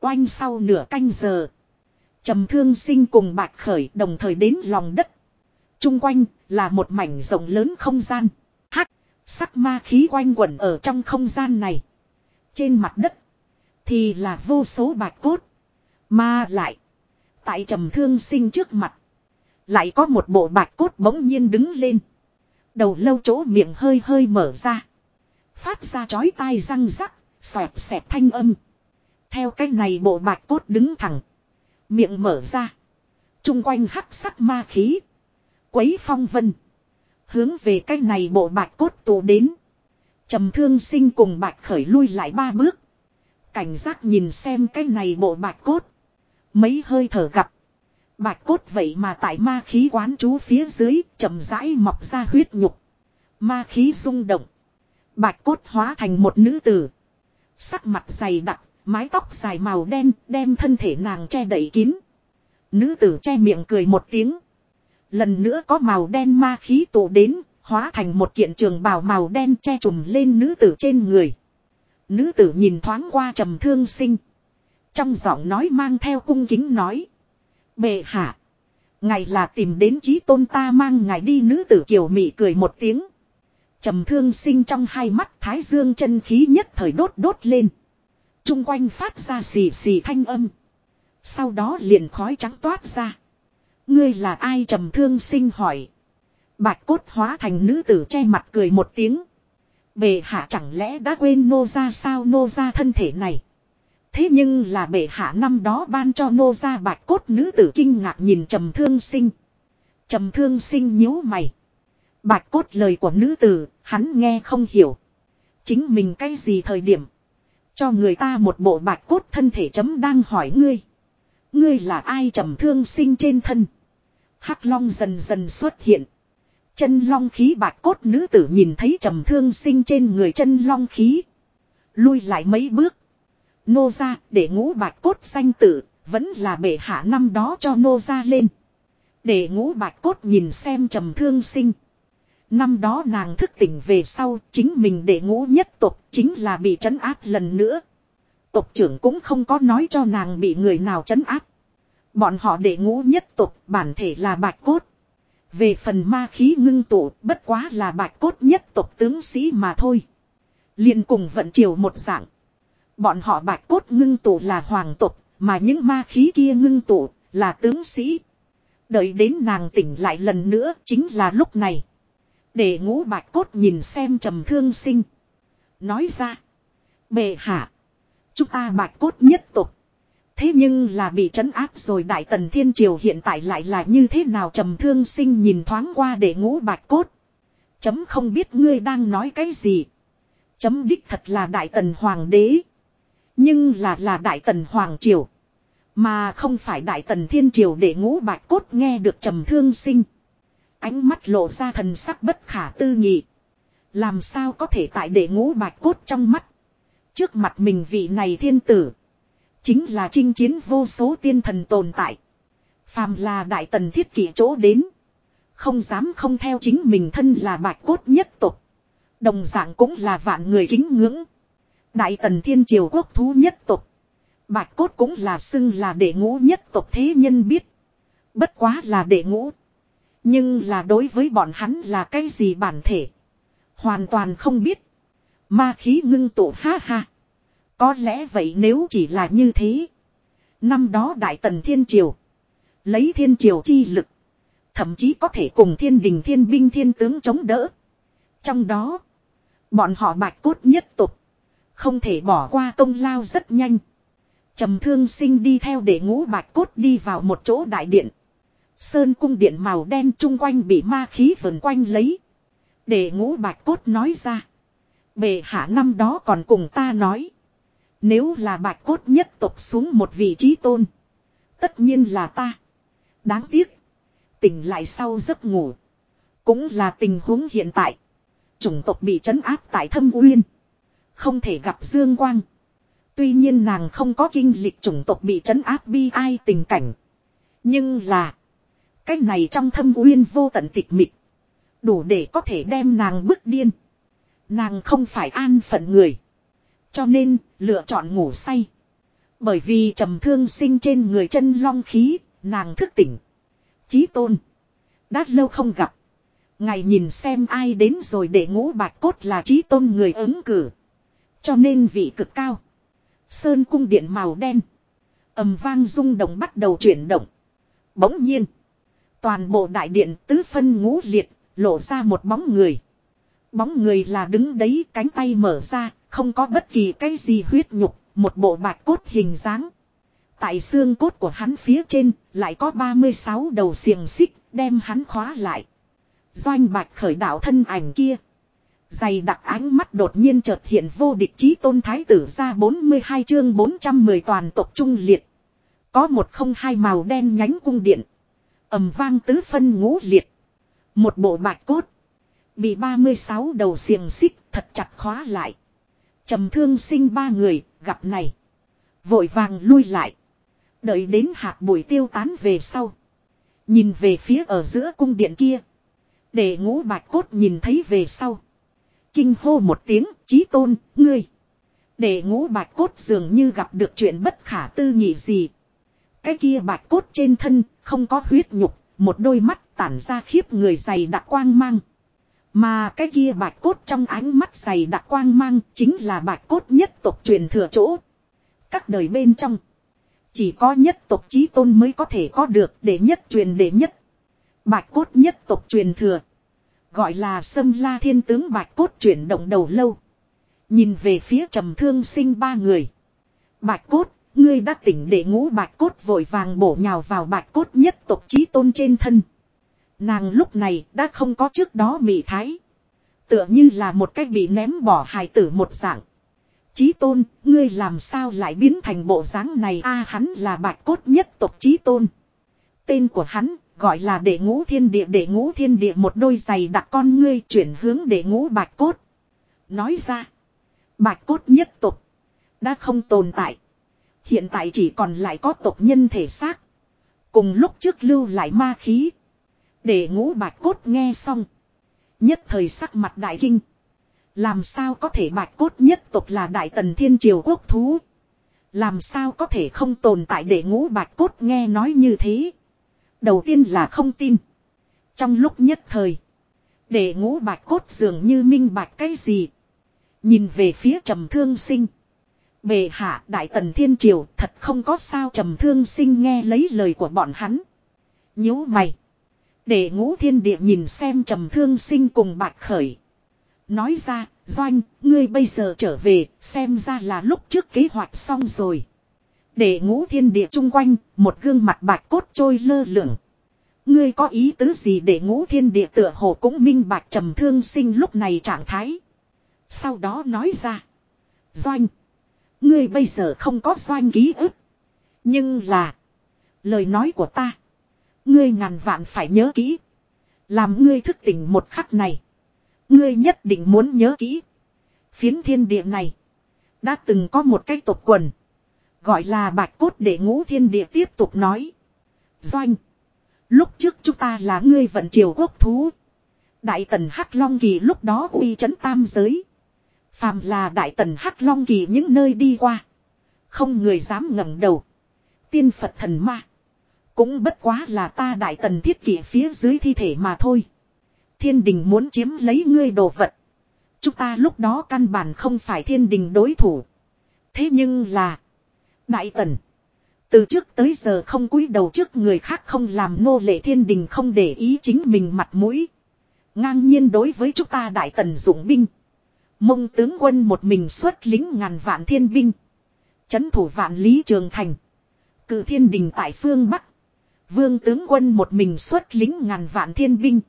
Oanh sau nửa canh giờ. trầm thương sinh cùng bạch khởi đồng thời đến lòng đất. Trung quanh là một mảnh rộng lớn không gian. Hắc, sắc ma khí quanh quẩn ở trong không gian này. Trên mặt đất thì là vô số bạch cốt. Mà lại, tại trầm thương sinh trước mặt, lại có một bộ bạch cốt bỗng nhiên đứng lên. Đầu lâu chỗ miệng hơi hơi mở ra. Phát ra chói tai răng rắc, xoẹt xẹp thanh âm. Theo cách này bộ bạch cốt đứng thẳng. Miệng mở ra. Trung quanh hắc sắc ma khí. Quấy phong vân. Hướng về cách này bộ bạch cốt tụ đến. trầm thương sinh cùng bạch khởi lui lại ba bước. Cảnh giác nhìn xem cái này bộ bạch cốt. Mấy hơi thở gặp. Bạch cốt vậy mà tại ma khí quán chú phía dưới chậm rãi mọc ra huyết nhục. Ma khí rung động. Bạch cốt hóa thành một nữ tử. Sắc mặt dày đặc, mái tóc dài màu đen đem thân thể nàng che đậy kín. Nữ tử che miệng cười một tiếng. Lần nữa có màu đen ma khí tụ đến, hóa thành một kiện trường bào màu đen che trùm lên nữ tử trên người. Nữ tử nhìn thoáng qua trầm thương sinh. Trong giọng nói mang theo cung kính nói. Bệ hạ. Ngài là tìm đến trí tôn ta mang ngài đi nữ tử kiều mị cười một tiếng. trầm thương sinh trong hai mắt thái dương chân khí nhất thời đốt đốt lên. Trung quanh phát ra xì xì thanh âm. Sau đó liền khói trắng toát ra. Ngươi là ai trầm thương sinh hỏi. Bạch cốt hóa thành nữ tử che mặt cười một tiếng. Bệ hạ chẳng lẽ đã quên nô ra sao nô ra thân thể này. Thế nhưng là bệ hạ năm đó ban cho nô ra bạch cốt nữ tử kinh ngạc nhìn trầm thương sinh. Trầm thương sinh nhíu mày. Bạch cốt lời của nữ tử, hắn nghe không hiểu. Chính mình cái gì thời điểm. Cho người ta một bộ bạch cốt thân thể chấm đang hỏi ngươi. Ngươi là ai trầm thương sinh trên thân. Hắc long dần dần xuất hiện. Chân long khí bạch cốt nữ tử nhìn thấy trầm thương sinh trên người chân long khí. Lui lại mấy bước. Nô ra để ngũ bạch cốt danh tử. Vẫn là bệ hạ năm đó cho nô ra lên. Để ngũ bạch cốt nhìn xem trầm thương sinh. Năm đó nàng thức tỉnh về sau chính mình để ngũ nhất tộc chính là bị trấn áp lần nữa. Tộc trưởng cũng không có nói cho nàng bị người nào trấn áp. Bọn họ để ngũ nhất tộc bản thể là bạch cốt. Về phần ma khí ngưng tụ bất quá là bạch cốt nhất tộc tướng sĩ mà thôi. liền cùng vận triều một dạng. Bọn họ bạch cốt ngưng tụ là hoàng tộc, mà những ma khí kia ngưng tụ là tướng sĩ. Đợi đến nàng tỉnh lại lần nữa chính là lúc này. Để ngũ bạch cốt nhìn xem trầm thương sinh. Nói ra. Bệ hạ. Chúng ta bạch cốt nhất tục. Thế nhưng là bị trấn áp rồi Đại Tần Thiên Triều hiện tại lại là như thế nào trầm thương sinh nhìn thoáng qua để ngũ bạch cốt. Chấm không biết ngươi đang nói cái gì. Chấm đích thật là Đại Tần Hoàng đế. Nhưng là là Đại Tần Hoàng Triều. Mà không phải Đại Tần Thiên Triều để ngũ bạch cốt nghe được trầm thương sinh. Ánh mắt lộ ra thần sắc bất khả tư nghị. Làm sao có thể tại để ngũ bạch cốt trong mắt. Trước mặt mình vị này thiên tử. Chính là chinh chiến vô số tiên thần tồn tại. Phàm là đại tần thiết kỷ chỗ đến. Không dám không theo chính mình thân là bạch cốt nhất tục. Đồng dạng cũng là vạn người kính ngưỡng. Đại tần thiên triều quốc thú nhất tục. Bạch cốt cũng là xưng là đệ ngũ nhất tục thế nhân biết. Bất quá là đệ ngũ. Nhưng là đối với bọn hắn là cái gì bản thể. Hoàn toàn không biết. Ma khí ngưng tụ, ha ha. Có lẽ vậy nếu chỉ là như thế. Năm đó Đại Tần Thiên Triều. Lấy Thiên Triều chi lực. Thậm chí có thể cùng thiên đình thiên binh thiên tướng chống đỡ. Trong đó. Bọn họ bạch cốt nhất tục. Không thể bỏ qua công lao rất nhanh. trầm thương sinh đi theo để ngũ bạch cốt đi vào một chỗ đại điện. Sơn cung điện màu đen chung quanh bị ma khí vần quanh lấy. Để ngũ bạch cốt nói ra. Bệ hạ năm đó còn cùng ta nói. Nếu là bạch cốt nhất tộc xuống một vị trí tôn. Tất nhiên là ta. Đáng tiếc. Tỉnh lại sau giấc ngủ. Cũng là tình huống hiện tại. Chủng tộc bị trấn áp tại thâm uyên. Không thể gặp dương quang. Tuy nhiên nàng không có kinh lịch chủng tộc bị trấn áp bi ai tình cảnh. Nhưng là. Cái này trong thâm uyên vô tận tịch mịch. Đủ để có thể đem nàng bức điên. Nàng không phải an phận người. Cho nên, lựa chọn ngủ say. Bởi vì trầm thương sinh trên người chân long khí, nàng thức tỉnh. Chí tôn. Đã lâu không gặp. Ngài nhìn xem ai đến rồi để ngũ bạch cốt là chí tôn người ứng cử. Cho nên vị cực cao. Sơn cung điện màu đen. ầm vang rung động bắt đầu chuyển động. Bỗng nhiên. Toàn bộ đại điện tứ phân ngũ liệt, lộ ra một bóng người. Bóng người là đứng đấy cánh tay mở ra, không có bất kỳ cái gì huyết nhục, một bộ bạch cốt hình dáng. Tại xương cốt của hắn phía trên, lại có 36 đầu xiềng xích, đem hắn khóa lại. Doanh bạch khởi đạo thân ảnh kia. Dày đặc ánh mắt đột nhiên chợt hiện vô địch chí tôn thái tử ra 42 chương 410 toàn tộc trung liệt. Có một không hai màu đen nhánh cung điện ầm vang tứ phân ngũ liệt. Một bộ bạch cốt. Bị 36 đầu xiềng xích thật chặt khóa lại trầm thương sinh ba người, gặp này. Vội vàng lui lại. Đợi đến hạt bụi tiêu tán về sau. Nhìn về phía ở giữa cung điện kia. Để ngũ bạch cốt nhìn thấy về sau. Kinh hô một tiếng, chí tôn, ngươi. Để ngũ bạch cốt dường như gặp được chuyện bất khả tư nghị gì. Cái kia bạch cốt trên thân, không có huyết nhục, một đôi mắt tản ra khiếp người dày đặc quang mang. Mà cái kia bạch cốt trong ánh mắt dày đặc quang mang chính là bạch cốt nhất tộc truyền thừa chỗ. Các đời bên trong. Chỉ có nhất tộc chí tôn mới có thể có được để nhất truyền để nhất. Bạch cốt nhất tộc truyền thừa. Gọi là sâm la thiên tướng bạch cốt chuyển động đầu lâu. Nhìn về phía trầm thương sinh ba người. Bạch cốt, ngươi đã tỉnh để ngũ bạch cốt vội vàng bổ nhào vào bạch cốt nhất tộc chí tôn trên thân. Nàng lúc này đã không có trước đó mị thái. Tựa như là một cách bị ném bỏ hài tử một dạng. Chí tôn, ngươi làm sao lại biến thành bộ dáng này a hắn là bạch cốt nhất tộc chí tôn. Tên của hắn gọi là đệ ngũ thiên địa đệ ngũ thiên địa một đôi giày đặt con ngươi chuyển hướng đệ ngũ bạch cốt. Nói ra, bạch cốt nhất tộc đã không tồn tại. Hiện tại chỉ còn lại có tộc nhân thể xác. Cùng lúc trước lưu lại ma khí. Để ngũ bạch cốt nghe xong. Nhất thời sắc mặt đại kinh. Làm sao có thể bạch cốt nhất tộc là đại tần thiên triều quốc thú. Làm sao có thể không tồn tại để ngũ bạch cốt nghe nói như thế. Đầu tiên là không tin. Trong lúc nhất thời. Để ngũ bạch cốt dường như minh bạch cái gì. Nhìn về phía trầm thương sinh. Bề hạ đại tần thiên triều thật không có sao trầm thương sinh nghe lấy lời của bọn hắn. nhíu mày. Để ngũ thiên địa nhìn xem trầm thương sinh cùng bạch khởi. Nói ra, doanh, ngươi bây giờ trở về, xem ra là lúc trước kế hoạch xong rồi. Để ngũ thiên địa chung quanh, một gương mặt bạch cốt trôi lơ lửng. Ngươi có ý tứ gì để ngũ thiên địa tựa hồ cũng minh bạch trầm thương sinh lúc này trạng thái. Sau đó nói ra. Doanh. Ngươi bây giờ không có doanh ký ức. Nhưng là. Lời nói của ta. Ngươi ngàn vạn phải nhớ kỹ. Làm ngươi thức tỉnh một khắc này. Ngươi nhất định muốn nhớ kỹ. Phiến thiên địa này. Đã từng có một cái tộc quần. Gọi là bạch cốt để ngũ thiên địa tiếp tục nói. Doanh. Lúc trước chúng ta là ngươi vận triều quốc thú. Đại tần Hắc Long Kỳ lúc đó uy chấn tam giới. Phàm là đại tần Hắc Long Kỳ những nơi đi qua. Không người dám ngẩng đầu. Tiên Phật thần ma. Cũng bất quá là ta đại tần thiết kỷ phía dưới thi thể mà thôi. Thiên đình muốn chiếm lấy ngươi đồ vật. Chúng ta lúc đó căn bản không phải thiên đình đối thủ. Thế nhưng là. Đại tần. Từ trước tới giờ không cúi đầu trước người khác không làm nô lệ thiên đình không để ý chính mình mặt mũi. Ngang nhiên đối với chúng ta đại tần dụng binh. Mông tướng quân một mình xuất lính ngàn vạn thiên binh. Chấn thủ vạn lý trường thành. Cử thiên đình tại phương Bắc. Vương tướng quân một mình xuất lính ngàn vạn thiên binh.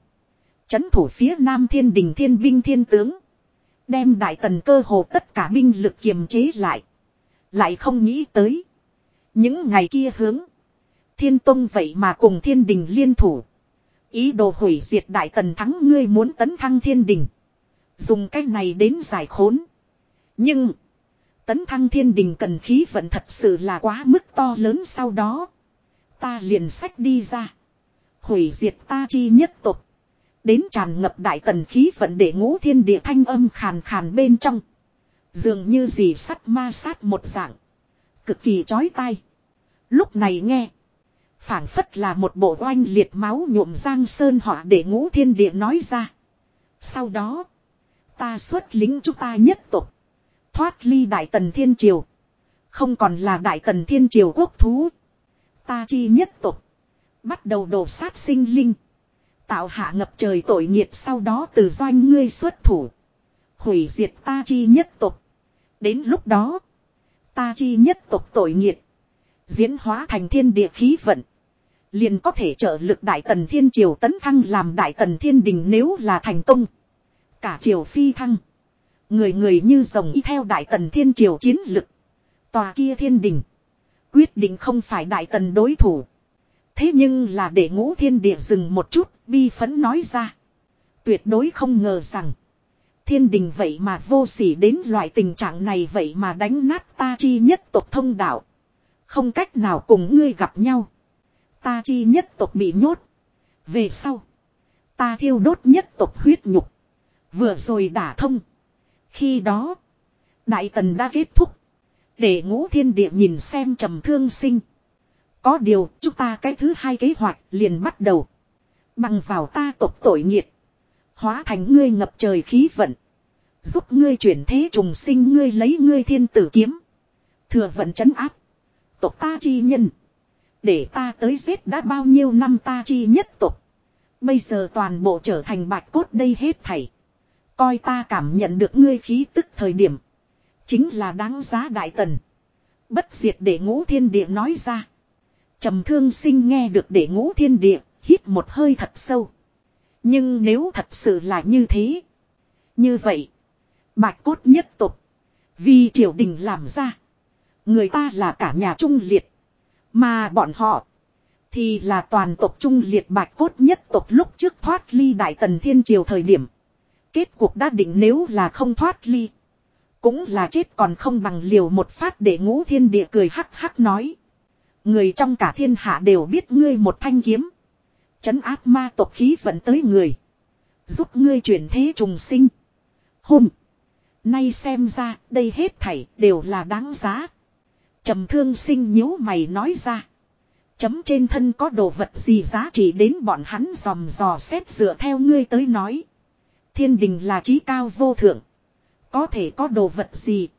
Chấn thủ phía nam thiên đình thiên binh thiên tướng. Đem đại tần cơ hồ tất cả binh lực kiềm chế lại. Lại không nghĩ tới. Những ngày kia hướng. Thiên Tông vậy mà cùng thiên đình liên thủ. Ý đồ hủy diệt đại tần thắng ngươi muốn tấn thăng thiên đình. Dùng cách này đến giải khốn. Nhưng. Tấn thăng thiên đình cần khí vận thật sự là quá mức to lớn sau đó. Ta liền sách đi ra. Hủy diệt ta chi nhất tục. Đến tràn ngập đại tần khí vận để ngũ thiên địa thanh âm khàn khàn bên trong. Dường như gì sắt ma sát một dạng. Cực kỳ chói tai. Lúc này nghe. phảng phất là một bộ oanh liệt máu nhuộm giang sơn họa để ngũ thiên địa nói ra. Sau đó. Ta xuất lính chúng ta nhất tục. Thoát ly đại tần thiên triều. Không còn là đại tần thiên triều quốc thú. Ta chi nhất tục. Bắt đầu đổ sát sinh linh. Tạo hạ ngập trời tội nghiệt sau đó từ doanh ngươi xuất thủ. Hủy diệt ta chi nhất tục. Đến lúc đó. Ta chi nhất tục tội nghiệt. Diễn hóa thành thiên địa khí vận. Liền có thể trợ lực đại tần thiên triều tấn thăng làm đại tần thiên đình nếu là thành công. Cả triều phi thăng. Người người như rồng y theo đại tần thiên triều chiến lực. Tòa kia thiên đình. Quyết định không phải đại tần đối thủ. Thế nhưng là để ngũ thiên địa dừng một chút, bi phấn nói ra. Tuyệt đối không ngờ rằng. Thiên đình vậy mà vô sỉ đến loại tình trạng này vậy mà đánh nát ta chi nhất tộc thông đạo. Không cách nào cùng ngươi gặp nhau. Ta chi nhất tộc bị nhốt. Về sau. Ta thiêu đốt nhất tộc huyết nhục. Vừa rồi đả thông. Khi đó. Đại tần đã kết thúc. Để ngũ thiên địa nhìn xem trầm thương sinh. Có điều, chúng ta cái thứ hai kế hoạch liền bắt đầu. Bằng vào ta tộc tội nghiệt. Hóa thành ngươi ngập trời khí vận. Giúp ngươi chuyển thế trùng sinh ngươi lấy ngươi thiên tử kiếm. Thừa vận chấn áp. Tộc ta chi nhân. Để ta tới giết đã bao nhiêu năm ta chi nhất tộc. Bây giờ toàn bộ trở thành bạch cốt đây hết thảy. Coi ta cảm nhận được ngươi khí tức thời điểm. Chính là đáng giá đại tần. Bất diệt để ngũ thiên địa nói ra. trầm thương sinh nghe được để ngũ thiên địa, hít một hơi thật sâu. Nhưng nếu thật sự là như thế. Như vậy. Bạch cốt nhất tục. Vì triều đình làm ra. Người ta là cả nhà trung liệt. Mà bọn họ. Thì là toàn tộc trung liệt bạch cốt nhất tộc lúc trước thoát ly đại tần thiên triều thời điểm. Kết cuộc đã định nếu là không thoát ly. Cũng là chết còn không bằng liều một phát để ngũ thiên địa cười hắc hắc nói. Người trong cả thiên hạ đều biết ngươi một thanh kiếm. Chấn áp ma tộc khí vận tới người. Giúp ngươi chuyển thế trùng sinh. Hôm. Nay xem ra đây hết thảy đều là đáng giá. trầm thương sinh nhíu mày nói ra. Chấm trên thân có đồ vật gì giá trị đến bọn hắn dòm dò xét dựa theo ngươi tới nói. Thiên đình là trí cao vô thượng. Có thể có đồ vật gì.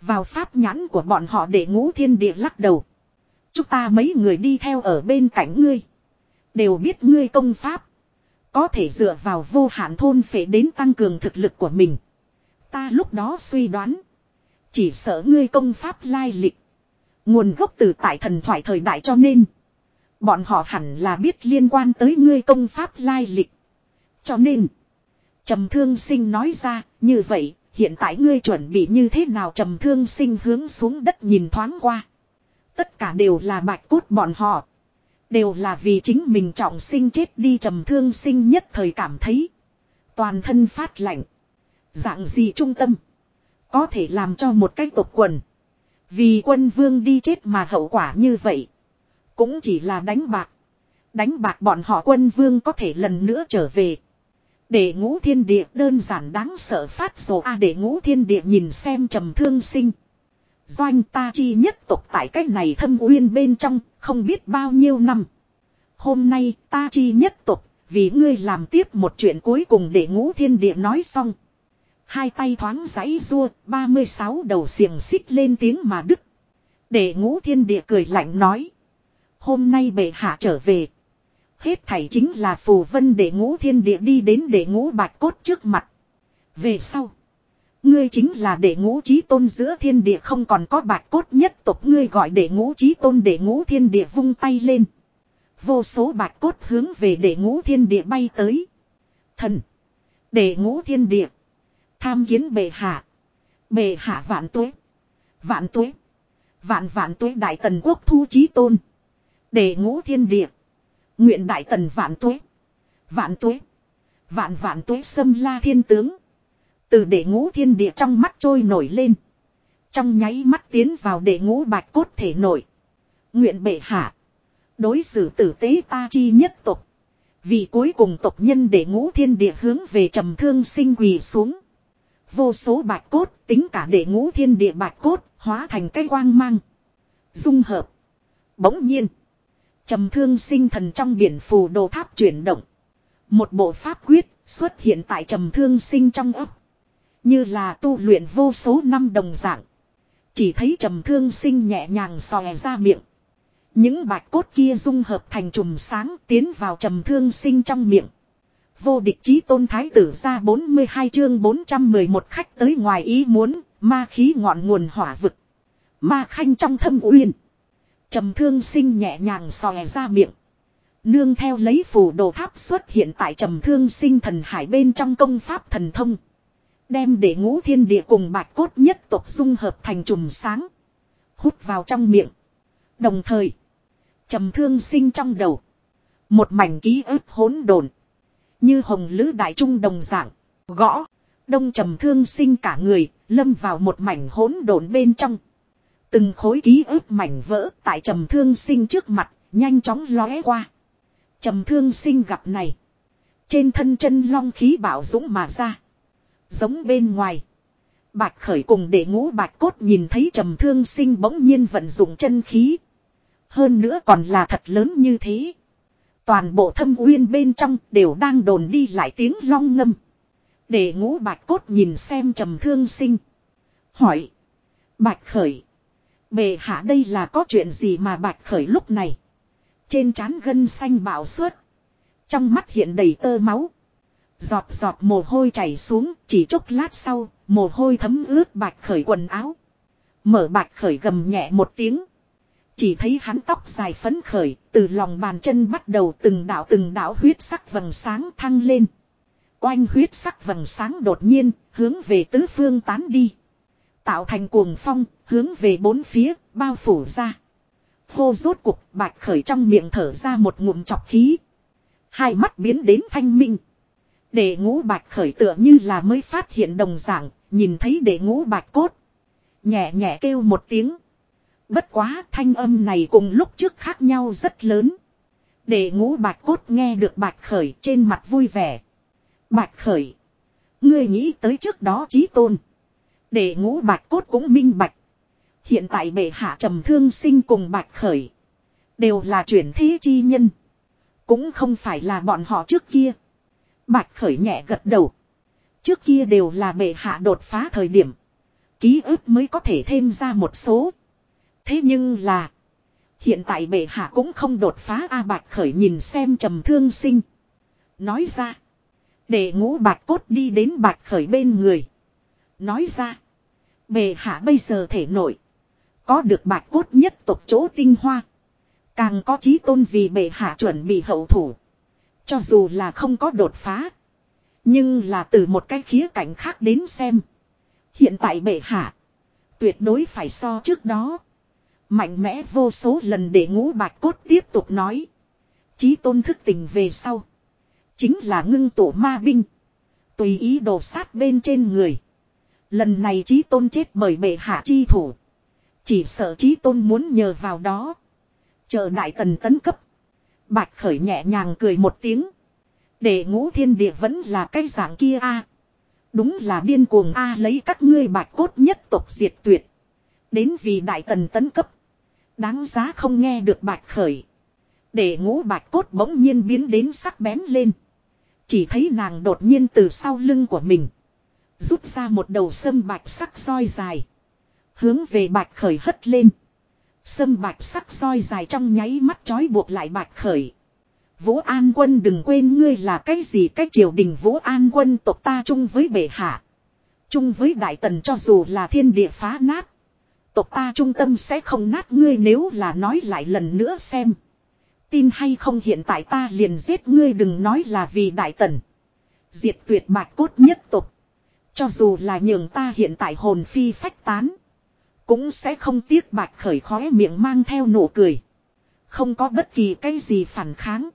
Vào pháp nhãn của bọn họ để ngũ thiên địa lắc đầu. Chúng ta mấy người đi theo ở bên cạnh ngươi. Đều biết ngươi công pháp. Có thể dựa vào vô hạn thôn phệ đến tăng cường thực lực của mình. Ta lúc đó suy đoán. Chỉ sợ ngươi công pháp lai lịch. Nguồn gốc từ tại thần thoại thời đại cho nên. Bọn họ hẳn là biết liên quan tới ngươi công pháp lai lịch. Cho nên trầm thương sinh nói ra, như vậy, hiện tại ngươi chuẩn bị như thế nào trầm thương sinh hướng xuống đất nhìn thoáng qua. Tất cả đều là bạch cốt bọn họ. Đều là vì chính mình trọng sinh chết đi trầm thương sinh nhất thời cảm thấy. Toàn thân phát lạnh. Dạng gì trung tâm. Có thể làm cho một cái tộc quần. Vì quân vương đi chết mà hậu quả như vậy. Cũng chỉ là đánh bạc. Đánh bạc bọn họ quân vương có thể lần nữa trở về. Để ngũ thiên địa đơn giản đáng sợ phát rồ a để ngũ thiên địa nhìn xem trầm thương sinh. Doanh ta chi nhất tộc tại cách này thâm uyên bên trong, không biết bao nhiêu năm. Hôm nay ta chi nhất tộc, vì ngươi làm tiếp một chuyện cuối cùng để ngũ thiên địa nói xong. Hai tay thoáng giấy rua, 36 đầu xiềng xích lên tiếng mà đức Để ngũ thiên địa cười lạnh nói. Hôm nay bệ hạ trở về. Hết thảy chính là phù vân để ngũ thiên địa đi đến để ngũ bạch cốt trước mặt. Về sau. Ngươi chính là để ngũ trí tôn giữa thiên địa không còn có bạch cốt nhất tộc, ngươi gọi để ngũ trí tôn để ngũ thiên địa vung tay lên. Vô số bạch cốt hướng về để ngũ thiên địa bay tới. Thần. Để ngũ thiên địa. Tham kiến bệ hạ. Bệ hạ vạn tuế. Vạn tuế. Vạn vạn tuế đại tần quốc thu trí tôn. Để ngũ thiên địa. Nguyện đại tần vạn tuế. Vạn tuế. Vạn vạn tuế xâm la thiên tướng. Từ đệ ngũ thiên địa trong mắt trôi nổi lên. Trong nháy mắt tiến vào đệ ngũ bạch cốt thể nổi. Nguyện bệ hạ. Đối xử tử tế ta chi nhất tộc. Vì cuối cùng tộc nhân để ngũ thiên địa hướng về trầm thương sinh quỳ xuống. Vô số bạch cốt tính cả để ngũ thiên địa bạch cốt hóa thành cái quang mang. Dung hợp. Bỗng nhiên. Trầm thương sinh thần trong biển phù đồ tháp chuyển động. Một bộ pháp quyết xuất hiện tại trầm thương sinh trong ấp. Như là tu luyện vô số năm đồng dạng. Chỉ thấy trầm thương sinh nhẹ nhàng xòe ra miệng. Những bạch cốt kia dung hợp thành chùm sáng tiến vào trầm thương sinh trong miệng. Vô địch chí tôn thái tử ra 42 chương 411 khách tới ngoài ý muốn, ma khí ngọn nguồn hỏa vực. Ma khanh trong thâm uyên. Trầm thương sinh nhẹ nhàng xòe ra miệng. Nương theo lấy phù đồ tháp xuất hiện tại trầm thương sinh thần hải bên trong công pháp thần thông. Đem để ngũ thiên địa cùng bạch cốt nhất tộc dung hợp thành chùm sáng. Hút vào trong miệng. Đồng thời. trầm thương sinh trong đầu. Một mảnh ký ức hỗn độn Như hồng lữ đại trung đồng dạng. Gõ. Đông trầm thương sinh cả người. Lâm vào một mảnh hỗn độn bên trong. Từng khối ký ức mảnh vỡ tại trầm thương sinh trước mặt. Nhanh chóng lóe qua. Trầm thương sinh gặp này. Trên thân chân long khí bảo dũng mà ra. Giống bên ngoài. Bạch khởi cùng để ngũ bạch cốt nhìn thấy trầm thương sinh bỗng nhiên vận dụng chân khí. Hơn nữa còn là thật lớn như thế. Toàn bộ thâm uyên bên trong đều đang đồn đi lại tiếng long ngâm. Để ngũ bạch cốt nhìn xem trầm thương sinh. Hỏi. Bạch khởi. Bề hạ đây là có chuyện gì mà bạch khởi lúc này. Trên trán gân xanh bạo suốt. Trong mắt hiện đầy tơ máu. Giọt giọt mồ hôi chảy xuống, chỉ chốc lát sau, mồ hôi thấm ướt bạch khởi quần áo. Mở bạch khởi gầm nhẹ một tiếng. Chỉ thấy hắn tóc dài phấn khởi, từ lòng bàn chân bắt đầu từng đảo từng đảo huyết sắc vầng sáng thăng lên. Oanh huyết sắc vầng sáng đột nhiên, hướng về tứ phương tán đi. Tạo thành cuồng phong, hướng về bốn phía, bao phủ ra. Hô rốt cục, bạch khởi trong miệng thở ra một ngụm chọc khí. Hai mắt biến đến thanh minh. Đệ ngũ bạch khởi tựa như là mới phát hiện đồng dạng, nhìn thấy đệ ngũ bạch cốt. Nhẹ nhẹ kêu một tiếng. Bất quá thanh âm này cùng lúc trước khác nhau rất lớn. Đệ ngũ bạch cốt nghe được bạch khởi trên mặt vui vẻ. Bạch khởi. Ngươi nghĩ tới trước đó chí tôn để ngũ bạch cốt cũng minh bạch. Hiện tại bệ hạ trầm thương sinh cùng bạch khởi. Đều là chuyển thế chi nhân. Cũng không phải là bọn họ trước kia. Bạch khởi nhẹ gật đầu. Trước kia đều là bệ hạ đột phá thời điểm. Ký ức mới có thể thêm ra một số. Thế nhưng là. Hiện tại bệ hạ cũng không đột phá A Bạch Khởi nhìn xem trầm thương sinh. Nói ra. Để ngũ Bạch Cốt đi đến Bạch Khởi bên người. Nói ra. Bệ hạ bây giờ thể nổi. Có được Bạch Cốt nhất tộc chỗ tinh hoa. Càng có chí tôn vì bệ hạ chuẩn bị hậu thủ. Cho dù là không có đột phá. Nhưng là từ một cái khía cạnh khác đến xem. Hiện tại bệ hạ. Tuyệt đối phải so trước đó. Mạnh mẽ vô số lần để ngũ bạch cốt tiếp tục nói. Chí tôn thức tình về sau. Chính là ngưng tổ ma binh. Tùy ý đồ sát bên trên người. Lần này trí tôn chết bởi bệ hạ chi thủ. Chỉ sợ trí tôn muốn nhờ vào đó. Chờ đại tần tấn cấp. Bạch khởi nhẹ nhàng cười một tiếng. Để ngũ thiên địa vẫn là cái dạng kia a Đúng là điên cuồng a, lấy các ngươi bạch cốt nhất tộc diệt tuyệt. Đến vì đại tần tấn cấp. Đáng giá không nghe được bạch khởi. Để ngũ bạch cốt bỗng nhiên biến đến sắc bén lên. Chỉ thấy nàng đột nhiên từ sau lưng của mình. Rút ra một đầu sâm bạch sắc roi dài. Hướng về bạch khởi hất lên. Sâm bạch sắc roi dài trong nháy mắt trói buộc lại bạch khởi. Vũ An quân đừng quên ngươi là cái gì cách triều đình Vũ An quân tộc ta chung với bệ hạ. Chung với đại tần cho dù là thiên địa phá nát. Tộc ta trung tâm sẽ không nát ngươi nếu là nói lại lần nữa xem. Tin hay không hiện tại ta liền giết ngươi đừng nói là vì đại tần. Diệt tuyệt bạch cốt nhất tộc. Cho dù là nhường ta hiện tại hồn phi phách tán. Cũng sẽ không tiếc bạch khởi khóe miệng mang theo nụ cười. Không có bất kỳ cái gì phản kháng.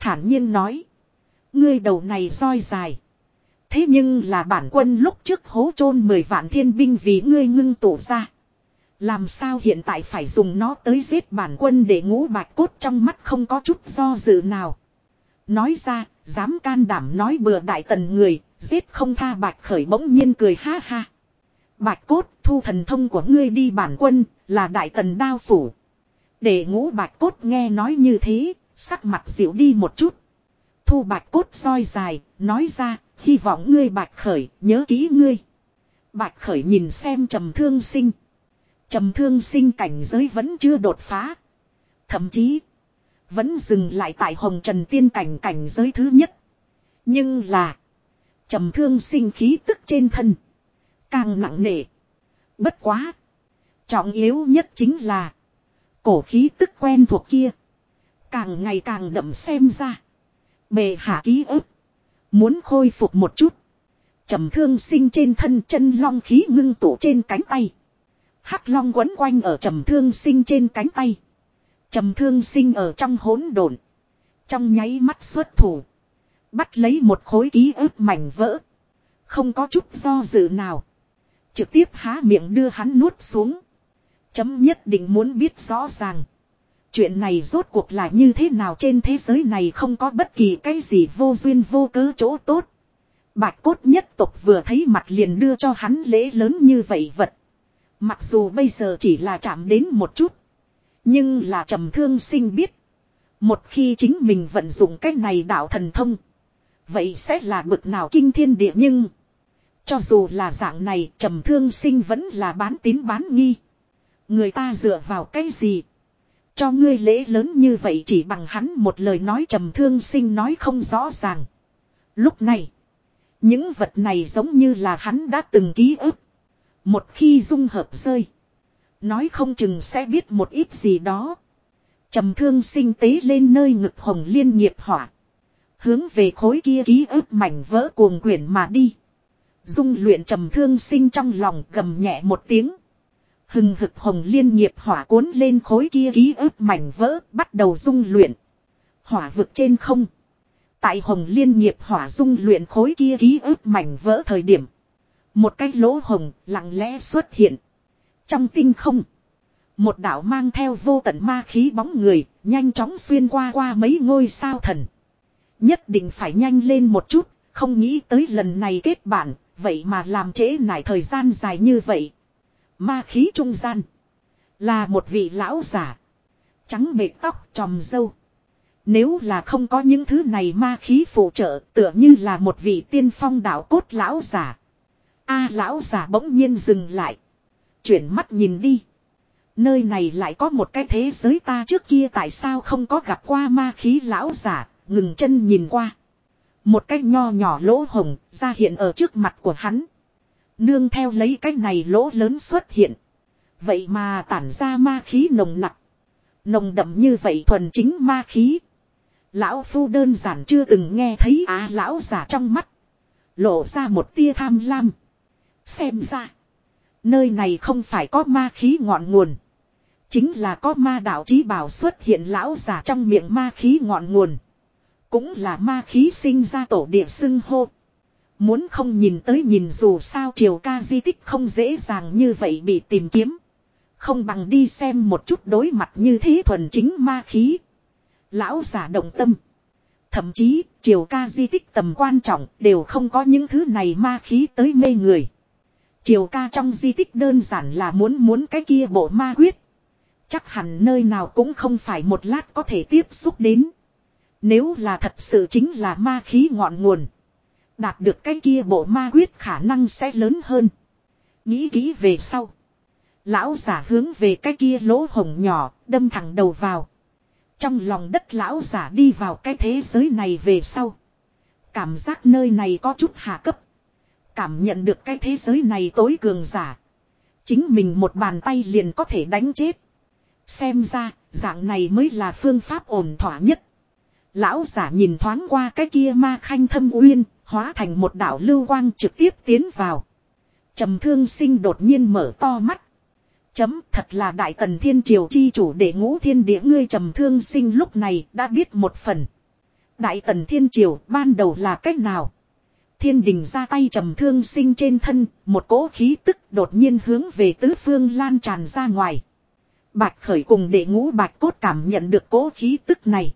Thản nhiên nói. Ngươi đầu này roi dài. Thế nhưng là bản quân lúc trước hố chôn mười vạn thiên binh vì ngươi ngưng tụ ra. Làm sao hiện tại phải dùng nó tới giết bản quân để ngũ bạch cốt trong mắt không có chút do dự nào. Nói ra, dám can đảm nói bừa đại tần người, giết không tha bạch khởi bỗng nhiên cười ha ha. Bạch cốt, thu thần thông của ngươi đi bản quân, là đại tần đao phủ. Để ngũ bạch cốt nghe nói như thế, sắc mặt dịu đi một chút. Thu bạch cốt soi dài, nói ra, hy vọng ngươi bạch khởi, nhớ kỹ ngươi. Bạch khởi nhìn xem trầm thương sinh. Trầm thương sinh cảnh giới vẫn chưa đột phá. Thậm chí, vẫn dừng lại tại hồng trần tiên cảnh cảnh giới thứ nhất. Nhưng là, trầm thương sinh khí tức trên thân. Càng nặng nề. Bất quá. Trọng yếu nhất chính là, cổ khí tức quen thuộc kia. Càng ngày càng đậm xem ra. Bề hạ ký ức. Muốn khôi phục một chút. trầm thương sinh trên thân chân long khí ngưng tụ trên cánh tay. Hắc long quấn quanh ở trầm thương sinh trên cánh tay. Trầm thương sinh ở trong hỗn độn. Trong nháy mắt xuất thủ. Bắt lấy một khối ký ức mảnh vỡ. Không có chút do dự nào. Trực tiếp há miệng đưa hắn nuốt xuống. Chấm nhất định muốn biết rõ ràng. Chuyện này rốt cuộc là như thế nào trên thế giới này không có bất kỳ cái gì vô duyên vô cớ chỗ tốt. Bạch cốt nhất tộc vừa thấy mặt liền đưa cho hắn lễ lớn như vậy vật. Mặc dù bây giờ chỉ là chạm đến một chút. Nhưng là trầm thương sinh biết. Một khi chính mình vận dụng cái này đạo thần thông. Vậy sẽ là bực nào kinh thiên địa nhưng. Cho dù là dạng này trầm thương sinh vẫn là bán tín bán nghi. Người ta dựa vào cái gì cho ngươi lễ lớn như vậy chỉ bằng hắn một lời nói trầm thương sinh nói không rõ ràng. Lúc này, những vật này giống như là hắn đã từng ký ức. Một khi dung hợp rơi, nói không chừng sẽ biết một ít gì đó. Trầm thương sinh tế lên nơi ngực hồng liên nghiệp hỏa. Hướng về khối kia ký ức mảnh vỡ cuồng quyển mà đi. Dung luyện trầm thương sinh trong lòng gầm nhẹ một tiếng. Hừng hực hồng liên nghiệp hỏa cuốn lên khối kia ký ức mảnh vỡ bắt đầu dung luyện. Hỏa vực trên không. Tại hồng liên nghiệp hỏa dung luyện khối kia ký ức mảnh vỡ thời điểm. Một cái lỗ hồng lặng lẽ xuất hiện. Trong tinh không. Một đạo mang theo vô tận ma khí bóng người, nhanh chóng xuyên qua qua mấy ngôi sao thần. Nhất định phải nhanh lên một chút, không nghĩ tới lần này kết bản, vậy mà làm trễ nải thời gian dài như vậy. Ma khí trung gian. Là một vị lão giả. Trắng bệt tóc tròm dâu. Nếu là không có những thứ này ma khí phụ trợ tựa như là một vị tiên phong đạo cốt lão giả. A lão giả bỗng nhiên dừng lại. Chuyển mắt nhìn đi. Nơi này lại có một cái thế giới ta trước kia tại sao không có gặp qua ma khí lão giả, ngừng chân nhìn qua. Một cái nho nhỏ lỗ hồng ra hiện ở trước mặt của hắn. Nương theo lấy cái này lỗ lớn xuất hiện. Vậy mà tản ra ma khí nồng nặc. Nồng đậm như vậy thuần chính ma khí. Lão phu đơn giản chưa từng nghe thấy á lão giả trong mắt. Lộ ra một tia tham lam. Xem ra. Nơi này không phải có ma khí ngọn nguồn. Chính là có ma đạo chí bảo xuất hiện lão giả trong miệng ma khí ngọn nguồn. Cũng là ma khí sinh ra tổ địa xưng hô. Muốn không nhìn tới nhìn dù sao triều ca di tích không dễ dàng như vậy bị tìm kiếm. Không bằng đi xem một chút đối mặt như thế thuần chính ma khí. Lão giả động tâm. Thậm chí, triều ca di tích tầm quan trọng đều không có những thứ này ma khí tới mê người. Triều ca trong di tích đơn giản là muốn muốn cái kia bộ ma quyết. Chắc hẳn nơi nào cũng không phải một lát có thể tiếp xúc đến. Nếu là thật sự chính là ma khí ngọn nguồn. Đạt được cái kia bộ ma quyết khả năng sẽ lớn hơn. Nghĩ kỹ về sau. Lão giả hướng về cái kia lỗ hồng nhỏ, đâm thẳng đầu vào. Trong lòng đất lão giả đi vào cái thế giới này về sau. Cảm giác nơi này có chút hạ cấp. Cảm nhận được cái thế giới này tối cường giả. Chính mình một bàn tay liền có thể đánh chết. Xem ra, dạng này mới là phương pháp ổn thỏa nhất. Lão giả nhìn thoáng qua cái kia ma khanh thâm uyên, hóa thành một đạo lưu quang trực tiếp tiến vào. Trầm thương sinh đột nhiên mở to mắt. Chấm thật là đại tần thiên triều chi chủ để ngũ thiên địa ngươi trầm thương sinh lúc này đã biết một phần. Đại tần thiên triều ban đầu là cách nào? Thiên đình ra tay trầm thương sinh trên thân, một cỗ khí tức đột nhiên hướng về tứ phương lan tràn ra ngoài. Bạch khởi cùng đệ ngũ bạch cốt cảm nhận được cỗ khí tức này.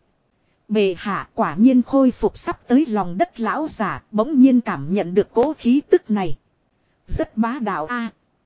Bề hạ quả nhiên khôi phục sắp tới lòng đất lão giả bỗng nhiên cảm nhận được cố khí tức này. Rất bá đạo a